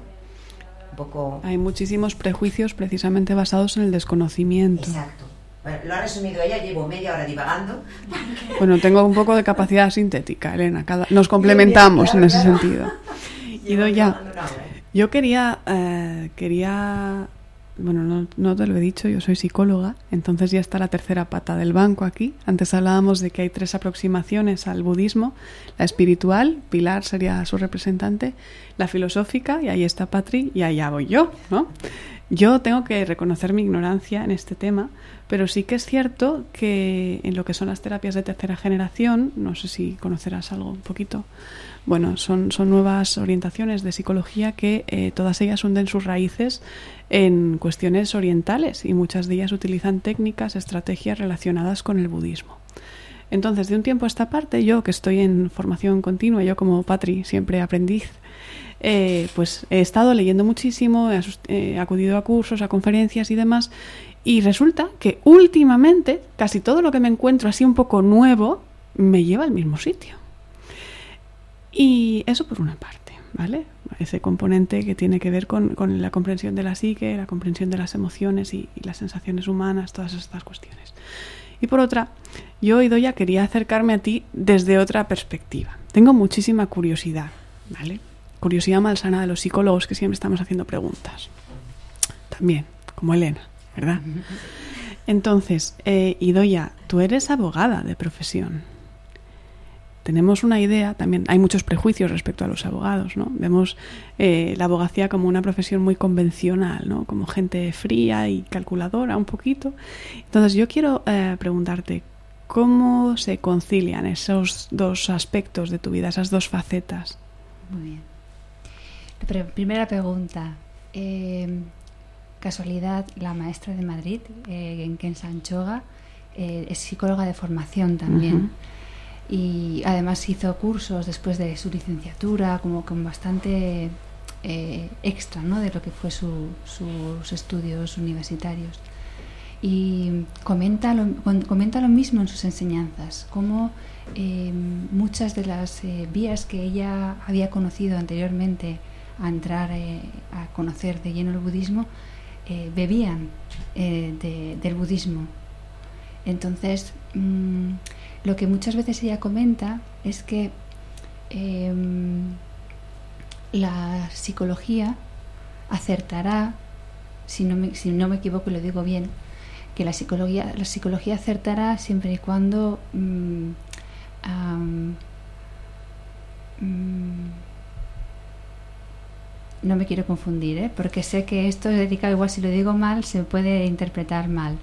Un poco... Hay muchísimos prejuicios precisamente basados en el desconocimiento. Exacto. lo ha resumido ella, llevo media hora divagando. Bueno, tengo un poco de capacidad sintética, Elena. nos complementamos en ese sentido. ya. Yo quería, eh, quería, bueno, no, no, te lo he dicho, yo soy psicóloga, entonces ya está la tercera pata del banco aquí. Antes hablábamos de que hay tres aproximaciones al budismo, la espiritual, Pilar sería su representante, la filosófica, y ahí está Patri, y allá voy yo, ¿no? Yo tengo que reconocer mi ignorancia en este tema, pero sí que es cierto que en lo que son las terapias de tercera generación, no sé si conocerás algo un poquito, bueno, son, son nuevas orientaciones de psicología que eh, todas ellas hunden sus raíces en cuestiones orientales y muchas de ellas utilizan técnicas, estrategias relacionadas con el budismo. Entonces, de un tiempo a esta parte, yo que estoy en formación continua, yo como Patri, siempre aprendiz, eh, pues he estado leyendo muchísimo, he acudido a cursos, a conferencias y demás, y resulta que últimamente casi todo lo que me encuentro así un poco nuevo me lleva al mismo sitio. Y eso por una parte, ¿vale? Ese componente que tiene que ver con, la comprensión de la psique, la comprensión de las emociones y, las sensaciones humanas, todas estas cuestiones. Y por otra, yo, ya quería acercarme a ti desde otra perspectiva. Tengo muchísima curiosidad, ¿vale? Curiosidad malsana de los psicólogos que siempre estamos haciendo preguntas. También, como Elena, ¿verdad? Entonces, eh, Idoya, tú eres abogada de profesión tenemos una idea, también hay muchos prejuicios respecto a los abogados, ¿no? Vemos eh, la abogacía como una profesión muy convencional, ¿no? Como gente fría y calculadora un poquito. Entonces yo quiero eh, preguntarte, ¿cómo se concilian esos dos aspectos de tu vida, esas dos facetas? Muy bien. primera pregunta. Em, casualidad, la maestra de Madrid, eh, en Ken Sanchoga, es psicóloga de formación también y además hizo cursos después de su licenciatura, como con bastante eh, extra ¿no? de lo que fue su, sus estudios universitarios. Y comenta lo, comenta lo mismo en sus enseñanzas, como eh, muchas de las eh, vías que ella había conocido anteriormente a entrar a conocer de lleno el budismo, bebían del budismo. Entonces, mm, lo que muchas veces ella comenta es que em, la psicología acertará, si no, me, si no me equivoco y lo digo bien, que la psicología, la psicología acertará siempre y cuando mm, mm, no me quiero confundir, ¿eh? porque sé que esto es dedicado, igual si lo digo mal, se puede interpretar mal.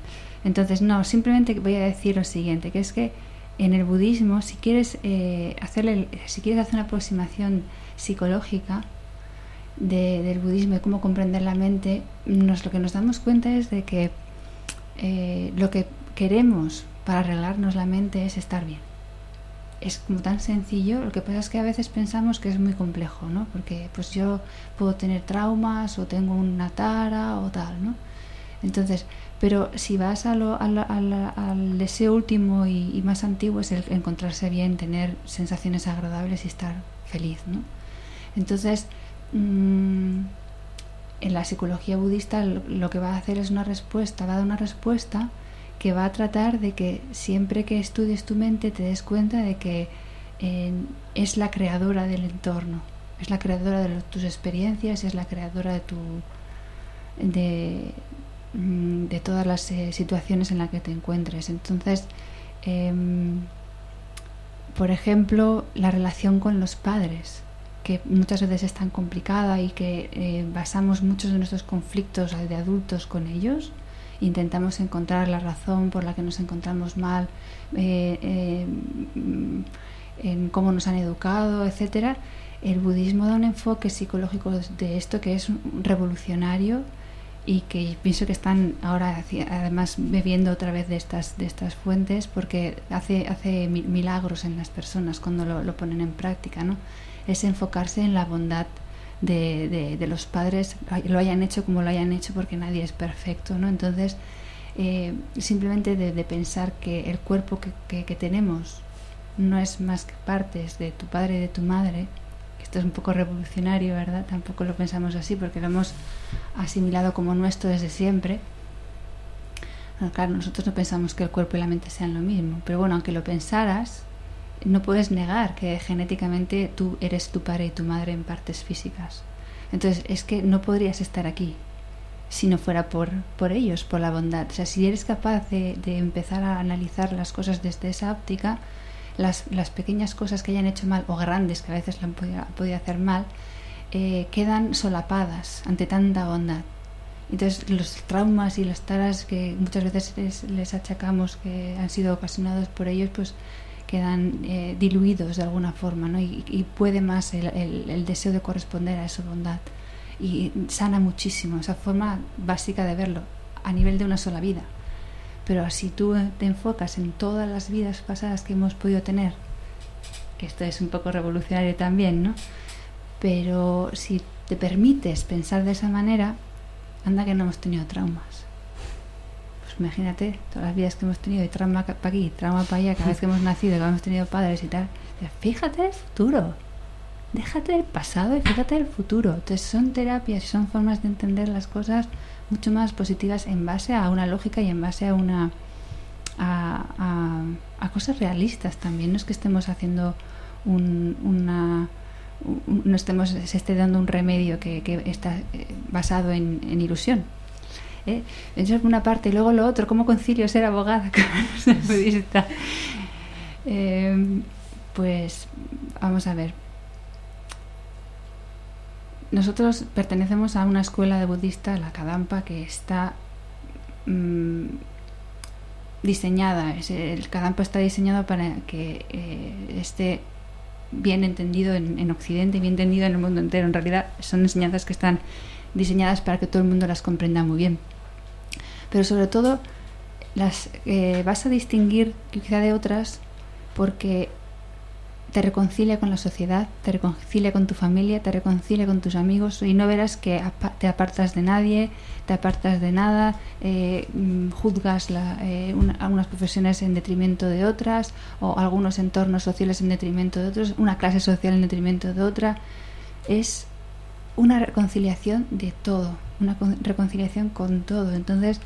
Entonces, no, simplemente voy a decir lo siguiente, que es que en el budismo, si quieres, eh, hacerle, si quieres hacer una aproximación psicológica del budismo y cómo comprender la mente, nos, lo que nos damos cuenta es de que eh, lo que queremos para arreglarnos la mente es estar bien. Es como tan sencillo, lo que pasa es que a veces pensamos que es muy complejo, ¿no? Porque pues yo puedo tener traumas o tengo una tara o tal, ¿no? Entonces, pero si vas a lo, al deseo último y, más antiguo es el encontrarse bien, tener sensaciones agradables y estar feliz, ¿no? Entonces, mm, en la psicología budista lo, que va a hacer es una respuesta, va a dar una respuesta que va a tratar de que siempre que estudies tu mente te des cuenta de que eh, es la creadora del entorno, es la creadora de tus experiencias, es la creadora de tu de, Mm, de todas las eh, situaciones en las que te encuentres. Entonces, em, por ejemplo, la relación con los padres, que muchas veces es tan complicada y que eh, basamos muchos de nuestros conflictos de adultos con ellos. Intentamos encontrar la razón por la que nos encontramos mal, eh, em, en cómo nos han educado, etcétera. El budismo da un enfoque psicológico de esto que es revolucionario y que pienso que están ahora además bebiendo otra vez de estas de estas fuentes porque hace hace milagros en las personas cuando lo, ponen en práctica no es enfocarse en la bondad de, de, los padres lo hayan hecho como lo hayan hecho porque nadie es perfecto no entonces eh, simplemente de, pensar que el cuerpo que, que tenemos no es más que partes de tu padre y de tu madre es un poco revolucionario, ¿verdad? Tampoco lo pensamos así porque lo hemos asimilado como nuestro desde siempre. claro, nosotros no pensamos que el cuerpo y la mente sean lo mismo, pero bueno, aunque lo pensaras, no puedes negar que genéticamente tú eres tu padre y tu madre en partes físicas. Entonces, es que no podrías estar aquí si no fuera por, por ellos, por la bondad. O sea, si eres capaz de empezar a analizar las cosas desde esa óptica, las, pequeñas cosas que hayan hecho mal o grandes que a veces la han podido, hacer mal, eh, quedan solapadas ante tanta bondad. Entonces los traumas y las taras que muchas veces les, achacamos que han sido ocasionados por ellos, pues quedan eh, diluidos de alguna forma. Y, puede más el, el, deseo de corresponder a esa bondad. Y sana muchísimo, esa forma básica de verlo, a nivel de una sola vida. Pero si tú te enfocas en todas las vidas pasadas que hemos podido tener, que esto es un poco revolucionario también, ¿no? Pero si te permites pensar de esa manera, anda que no hemos tenido traumas. Pues imagínate todas las vidas que hemos tenido, y trauma para aquí, trauma para allá, cada vez que hemos nacido, que hemos tenido padres y tal. Fíjate el futuro, déjate del pasado y fíjate del futuro. Entonces son terapias y son formas de entender las cosas mucho más positivas en base a una lógica y en base a una a, a, cosas realistas también. No es que estemos haciendo un, una no estemos se esté dando un remedio que, que está eh, basado en, en ilusión ¿eh? eso es una parte. Y luego lo otro cómo concilio ser abogada con budista eh, pues vamos a ver nosotros pertenecemos a una escuela de budista, la Kadampa, que está mm, diseñada. El Kadampa está diseñado para que eh, esté bien entendido en, Occidente y bien entendido en el mundo entero. En realidad son enseñanzas que están diseñadas para que todo el mundo las comprenda muy bien. Pero sobre todo las eh, vas a distinguir quizá de otras porque te reconcilia con la sociedad, te reconcilia con tu familia, te reconcilia con tus amigos y no verás que te apartas de nadie, te apartas de nada, eh, mm, juzgas la, eh, algunas profesiones en detrimento de otras o algunos entornos sociales en detrimento de otros, una clase social en detrimento de otra. Es una reconciliación de todo, una reconciliación con todo. Entonces,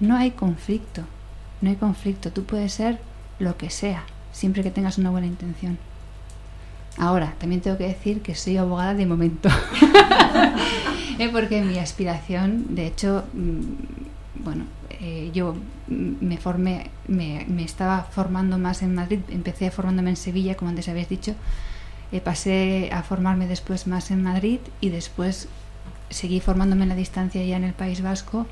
no hay conflicto, no hay conflicto. Tú puedes ser lo que sea, siempre que tengas una buena intención. Ahora, también tengo que decir que soy abogada de momento. Eh, porque mi aspiración, de hecho, mm, bueno, eh, yo me formé, me, estaba formando más en Madrid, empecé formándome en Sevilla, como antes habéis dicho, eh, pasé a formarme después más en Madrid y después seguí formándome en la distancia ya en el País Vasco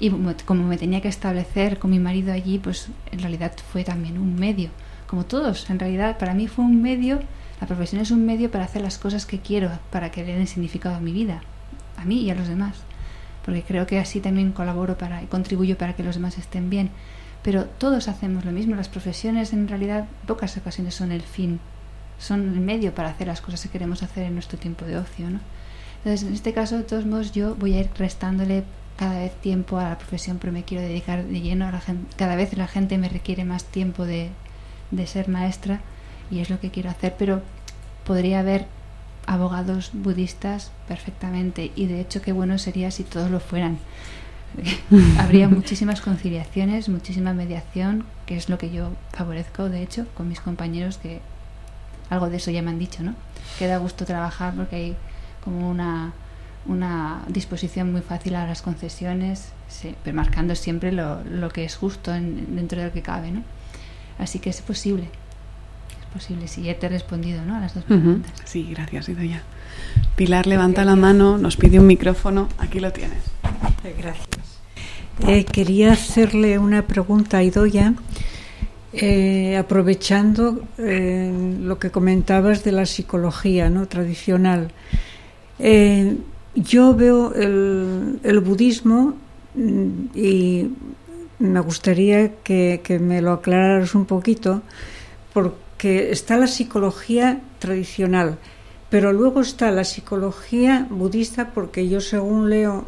y como me tenía que establecer con mi marido allí, pues en realidad fue también un medio, como todos, en realidad para mí fue un medio la profesión es un medio para hacer las cosas que quiero, para que den significado a mi vida, a mí y a los demás. Porque creo que así también colaboro para y contribuyo para que los demás estén bien. Pero todos hacemos lo mismo. Las profesiones en realidad pocas ocasiones son el fin, son el medio para hacer las cosas que queremos hacer en nuestro tiempo de ocio. ¿no? Entonces, en este caso, de todos modos, yo voy a ir restándole cada vez tiempo a la profesión, pero me quiero dedicar de lleno a la gente. Cada vez la gente me requiere más tiempo de ser maestra y es lo que quiero hacer, pero podría haber abogados budistas perfectamente y de hecho qué bueno sería si todos lo fueran. Habría muchísimas conciliaciones, muchísima mediación, que es lo que yo favorezco de hecho con mis compañeros que algo de eso ya me han dicho, ¿no? Que da gusto trabajar porque hay como una, una disposición muy fácil a las concesiones, pero marcando siempre lo, lo que es justo dentro de lo que cabe, ¿no? Así que es posible posible. Si ya te he respondido ¿no? a las dos preguntas. Sí, gracias, Idoya. Pilar levanta la mano, nos pide un micrófono. Aquí lo tienes. Gracias. Eh, quería hacerle una pregunta a Idoya, eh, aprovechando eh, lo que comentabas de la psicología ¿no? tradicional. yo veo el, el, budismo mm, y me gustaría que, que me lo aclararas un poquito, porque que está la psicología tradicional, pero luego está la psicología budista, porque yo según leo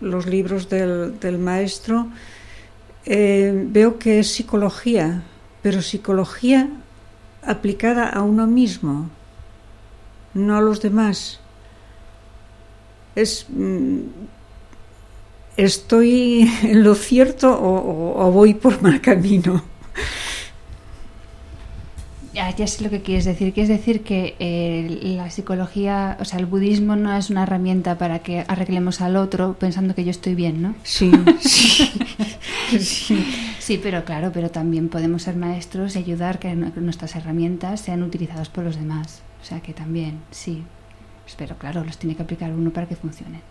los libros del, maestro, eh, veo que es psicología, pero psicología aplicada a uno mismo, no a los demás. Es, mm, ¿Estoy en lo cierto o voy por mal camino? Ya, sé lo que quieres decir. Quieres decir que eh, la psicología, o sea, el budismo no es una herramienta para que arreglemos al otro pensando que yo estoy bien, ¿no? Sí, sí. sí. pero claro, pero también podemos ser maestros y ayudar que nuestras herramientas sean utilizadas por los demás. O sea, que también, sí. Pero claro, los tiene que aplicar uno para que funcionen.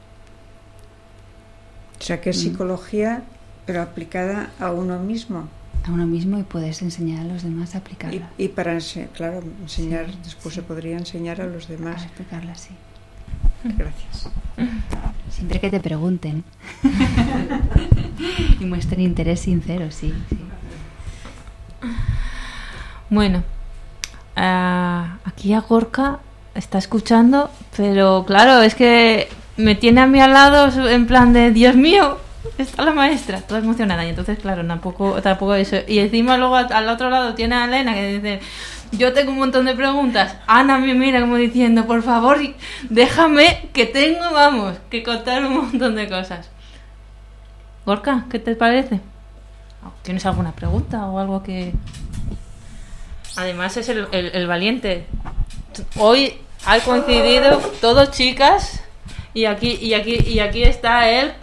O sea, que es mm. psicología, pero aplicada a uno mismo a uno mismo y puedes enseñar a los demás a aplicarla. Y, para, claro, enseñar, después se podría enseñar a los demás. A explicarla, sí. Gracias. Siempre que te pregunten y muestren interés sincero, sí. Bueno, ah, aquí a Gorka está escuchando, pero claro, es que me tiene a mí al lado en plan de Dios mío, está la maestra, toda emocionada. Y entonces, claro, tampoco, tampoco eso. Y encima luego al otro lado tiene a Elena que dice, yo tengo un montón de preguntas. Ana me mira como diciendo, por favor, déjame que tengo, vamos, que contar un montón de cosas. Gorka, ¿qué te parece? ¿Tienes alguna pregunta o algo que...? Además es el, el valiente. Hoy ha coincidido todos chicas y aquí y aquí y aquí está él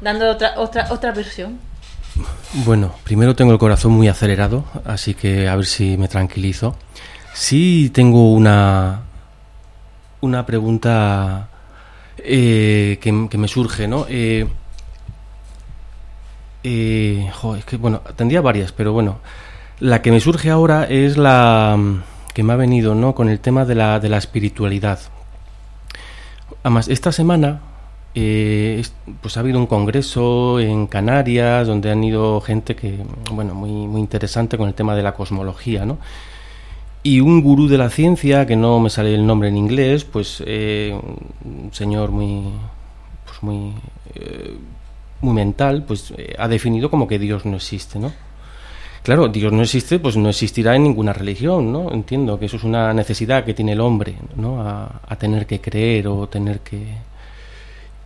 dando otra, otra, otra versión. Bueno, primero tengo el corazón muy acelerado, así que a ver si me tranquilizo. Sí tengo una, una pregunta eh, que, me surge, ¿no? Eh, eh es que, bueno, tendría varias, pero bueno, la que me surge ahora es la que me ha venido, ¿no? Con el tema de la, de la espiritualidad. Además, esta semana eh, pues ha habido un congreso en Canarias donde han ido gente que, bueno, muy, muy interesante con el tema de la cosmología, ¿no? y un gurú de la ciencia, que no me sale el nombre en inglés, pues eh, un señor muy, pues muy, eh, muy mental, pues eh, ha definido como que Dios no existe, ¿no? Claro, Dios no existe, pues no existirá en ninguna religión, ¿no? Entiendo que eso es una necesidad que tiene el hombre, ¿no? a tener que creer o tener que,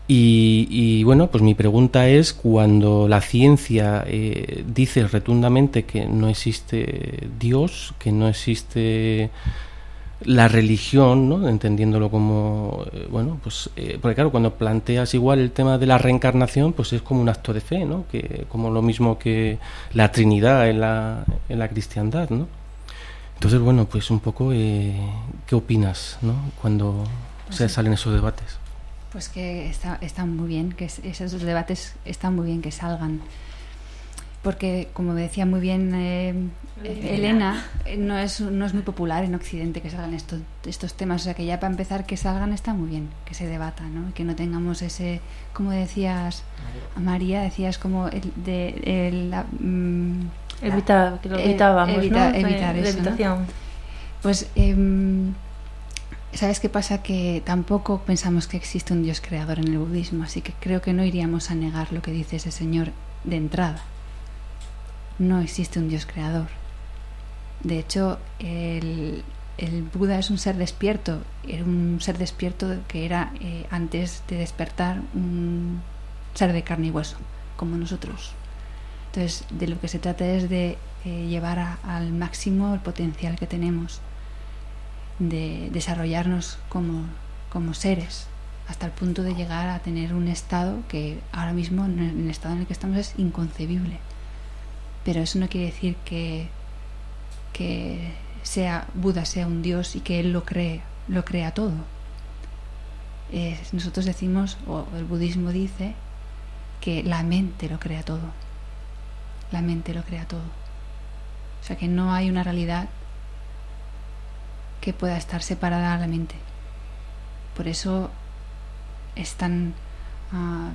y, bueno, pues mi pregunta es, cuando la ciencia eh, dice retundamente que no existe Dios, que no existe la religión, ¿no? entendiéndolo como, eh, bueno, pues, eh, porque claro, cuando planteas igual el tema de la reencarnación, pues es como un acto de fe, ¿no? Que, como lo mismo que la Trinidad en la, en la cristiandad, ¿no? Entonces, bueno, pues un poco, ¿qué opinas, ¿no? Cuando pues se salen esos debates. Pues que está, están muy bien, que esos debates están muy bien que salgan. Porque, como decía muy bien eh, Elena, eh, no es, no es muy popular en Occidente que salgan estos, estos temas. O sea, que ya para empezar que salgan está muy bien, que se debatan, ¿no? que no tengamos ese, como decías, a María, decías como el, de, el, la, mm, Evita, que lo evitábamos, evita, ¿no? Evitar eso, Pues... Eh, ¿Sabes qué pasa? Que tampoco pensamos que existe un Dios creador en el budismo, así que creo que no iríamos a negar lo que dice ese señor de entrada. No existe un Dios creador. De hecho, el, Buda es un ser despierto, era un ser despierto que era eh, antes de despertar un ser de carne y hueso, como nosotros. Entonces, de lo que se trata es de eh, llevar al máximo el potencial que tenemos de desarrollarnos como, como seres hasta el punto de llegar a tener un estado que ahora mismo en el estado en el que estamos es inconcebible. Pero eso no quiere decir que, que sea Buda sea un dios y que él lo cree, lo crea todo. nosotros decimos, o el budismo dice, que la mente lo crea todo. La mente lo crea todo. O sea que no hay una realidad que pueda estar separada a la mente. Por eso es tan, ah,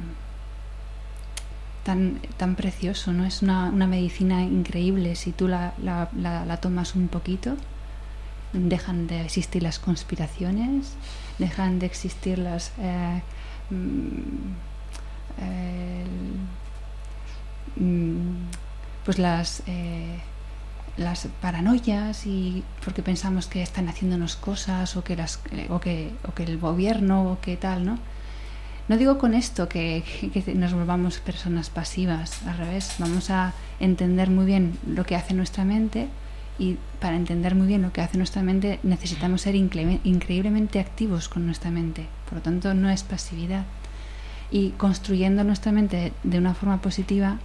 tan, tan precioso, ¿no? Es una, medicina increíble. Si tú la, la, tomas un poquito, dejan de existir las conspiraciones, dejan de existir las... Eh, mm, mm, pues las eh, las paranoias y porque pensamos que están haciéndonos cosas o que las o que, o que el gobierno o que tal no no digo con esto que, nos volvamos personas pasivas al revés. Vamos a entender muy bien lo que hace nuestra mente y para entender muy bien lo que hace nuestra mente necesitamos ser increíblemente activos con nuestra mente. Por lo tanto no es pasividad. Y construyendo nuestra mente de una forma positiva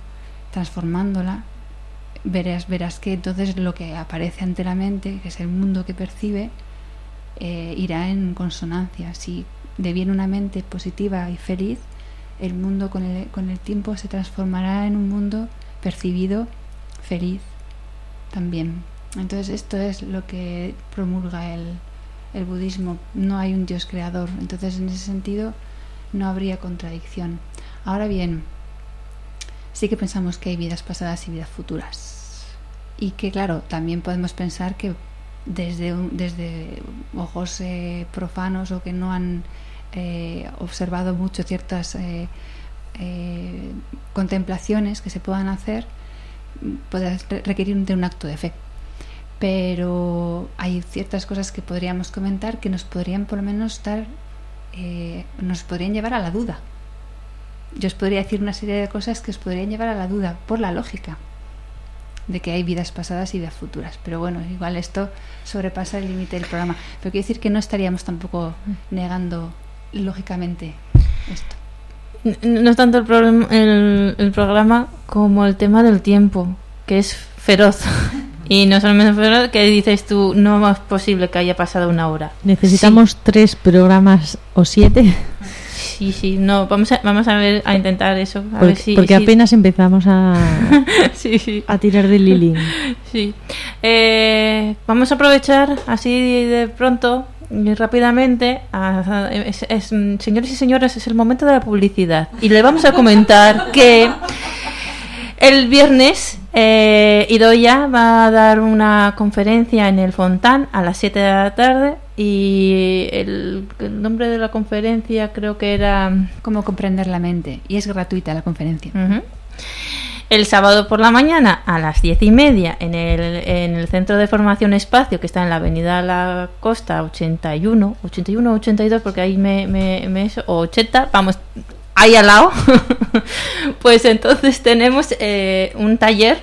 transformándola verás, verás que entonces lo que aparece ante la mente, que es el mundo que percibe, eh, irá en consonancia. Si deviene una mente positiva y feliz, el mundo con el, con el tiempo se transformará en un mundo percibido, feliz también. Entonces esto es lo que promulga el, el budismo. No hay un Dios creador. Entonces en ese sentido no habría contradicción. Ahora bien, sí que pensamos que hay vidas pasadas y vidas futuras y que claro, también podemos pensar que desde, desde ojos eh, profanos o que no han eh, observado mucho ciertas eh, contemplaciones que se puedan hacer, puede requerir de un acto de fe. Pero hay ciertas cosas que podríamos comentar que nos podrían por lo menos estar, nos podrían llevar a la duda. Yo os podría decir una serie de cosas que os podrían llevar a la duda por la lógica de que hay vidas pasadas y vidas futuras. Pero bueno, igual esto sobrepasa el límite del programa. Pero quiero decir que no estaríamos tampoco negando lógicamente esto. No es tanto el, problema, el, programa como el tema del tiempo, que es feroz. Y no solamente feroz, que dices tú, no es posible que haya pasado una hora. Necesitamos tres programas o siete Sí, sí, no, vamos a, vamos a ver, a intentar eso. A porque, ver si, porque apenas empezamos a, a tirar de Lili. Sí. Eh, vamos a aprovechar así de pronto y rápidamente, señores y señoras, es el momento de la publicidad. Y le vamos a comentar que el viernes Eh, Idoya va a dar una conferencia en el Fontán a las 7 de la tarde y el, el nombre de la conferencia creo que era... Cómo comprender la mente. Y es gratuita la conferencia. Ujú. El sábado por la mañana a las diez y media en el, en el Centro de Formación Espacio, que está en la Avenida La Costa 81, 81 o 82, porque ahí me, me, me o 80, vamos, ahí al lado. pues entonces tenemos eh, un taller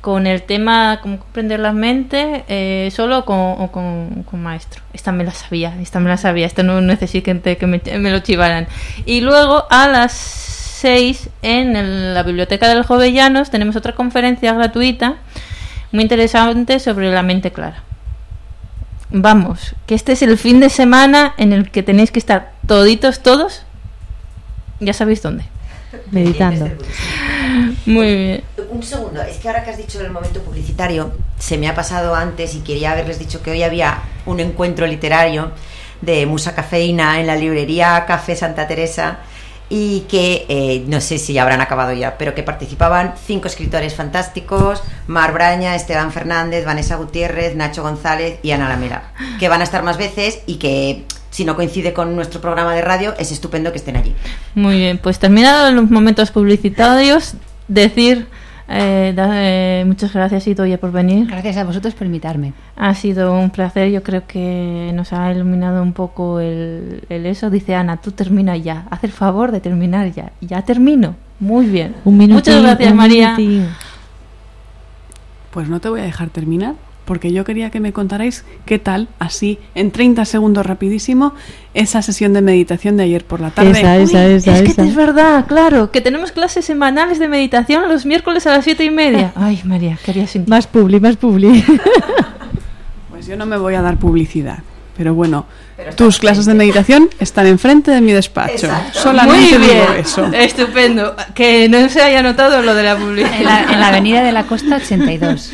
con el tema cómo comprender la mente eh, solo con, o con, con maestro. Esta me la sabía, esta me la sabía, esta no necesité que me, me lo chivaran. Y luego a las 6 en el- la Biblioteca del Jovellanos tenemos otra conferencia gratuita muy interesante sobre la mente clara. Vamos, que este es el fin de semana en el que tenéis que estar toditos todos. Ya sabéis dónde. Meditando. Muy bien. Un segundo, es que ahora que has dicho el momento publicitario, se me ha pasado antes y quería haberles dicho que hoy había un encuentro literario de Musa Cafeína en la librería Café Santa Teresa y que eh, no sé si ya habrán acabado ya, pero que participaban cinco escritores fantásticos, Mar Braña, Esteban Fernández, Vanessa Gutiérrez, Nacho González y Ana Lamela, que van a estar más veces y que si no coincide con nuestro programa de radio es estupendo que estén allí. Muy bien, pues terminados los momentos publicitarios, decir eh, da- eh, muchas gracias Idoya por venir. Gracias a vosotros por invitarme. Ha sido un placer, yo creo que nos ha iluminado un poco el, el eso. Dice Ana, tú termina ya, haz el favor de terminar ya. Ya termino. Muy bien. Un minutín, Muchas gracias un María. minutín. Pues no te voy a dejar terminar, porque yo quería que me contarais qué tal, así, en 30 segundos rapidísimo, esa sesión de meditación de ayer por la tarde. Esa, esa, esa, es que es verdad, claro, que tenemos clases semanales de meditación los miércoles a las siete y media. Ay, María, quería sentir. Más publi, más publi. Pues yo no me voy a dar publicidad. Pero bueno, Pero tus clases de meditación están enfrente de mi despacho. Exacto. Solamente Muy digo bien, eso. estupendo. Que no se haya notado lo de la publicidad. En la, en la Avenida de la Costa 82.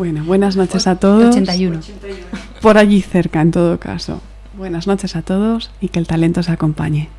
Bueno, buenas noches a todos. 81. Por allí cerca, en todo caso. Buenas noches a todos y que el talento os acompañe.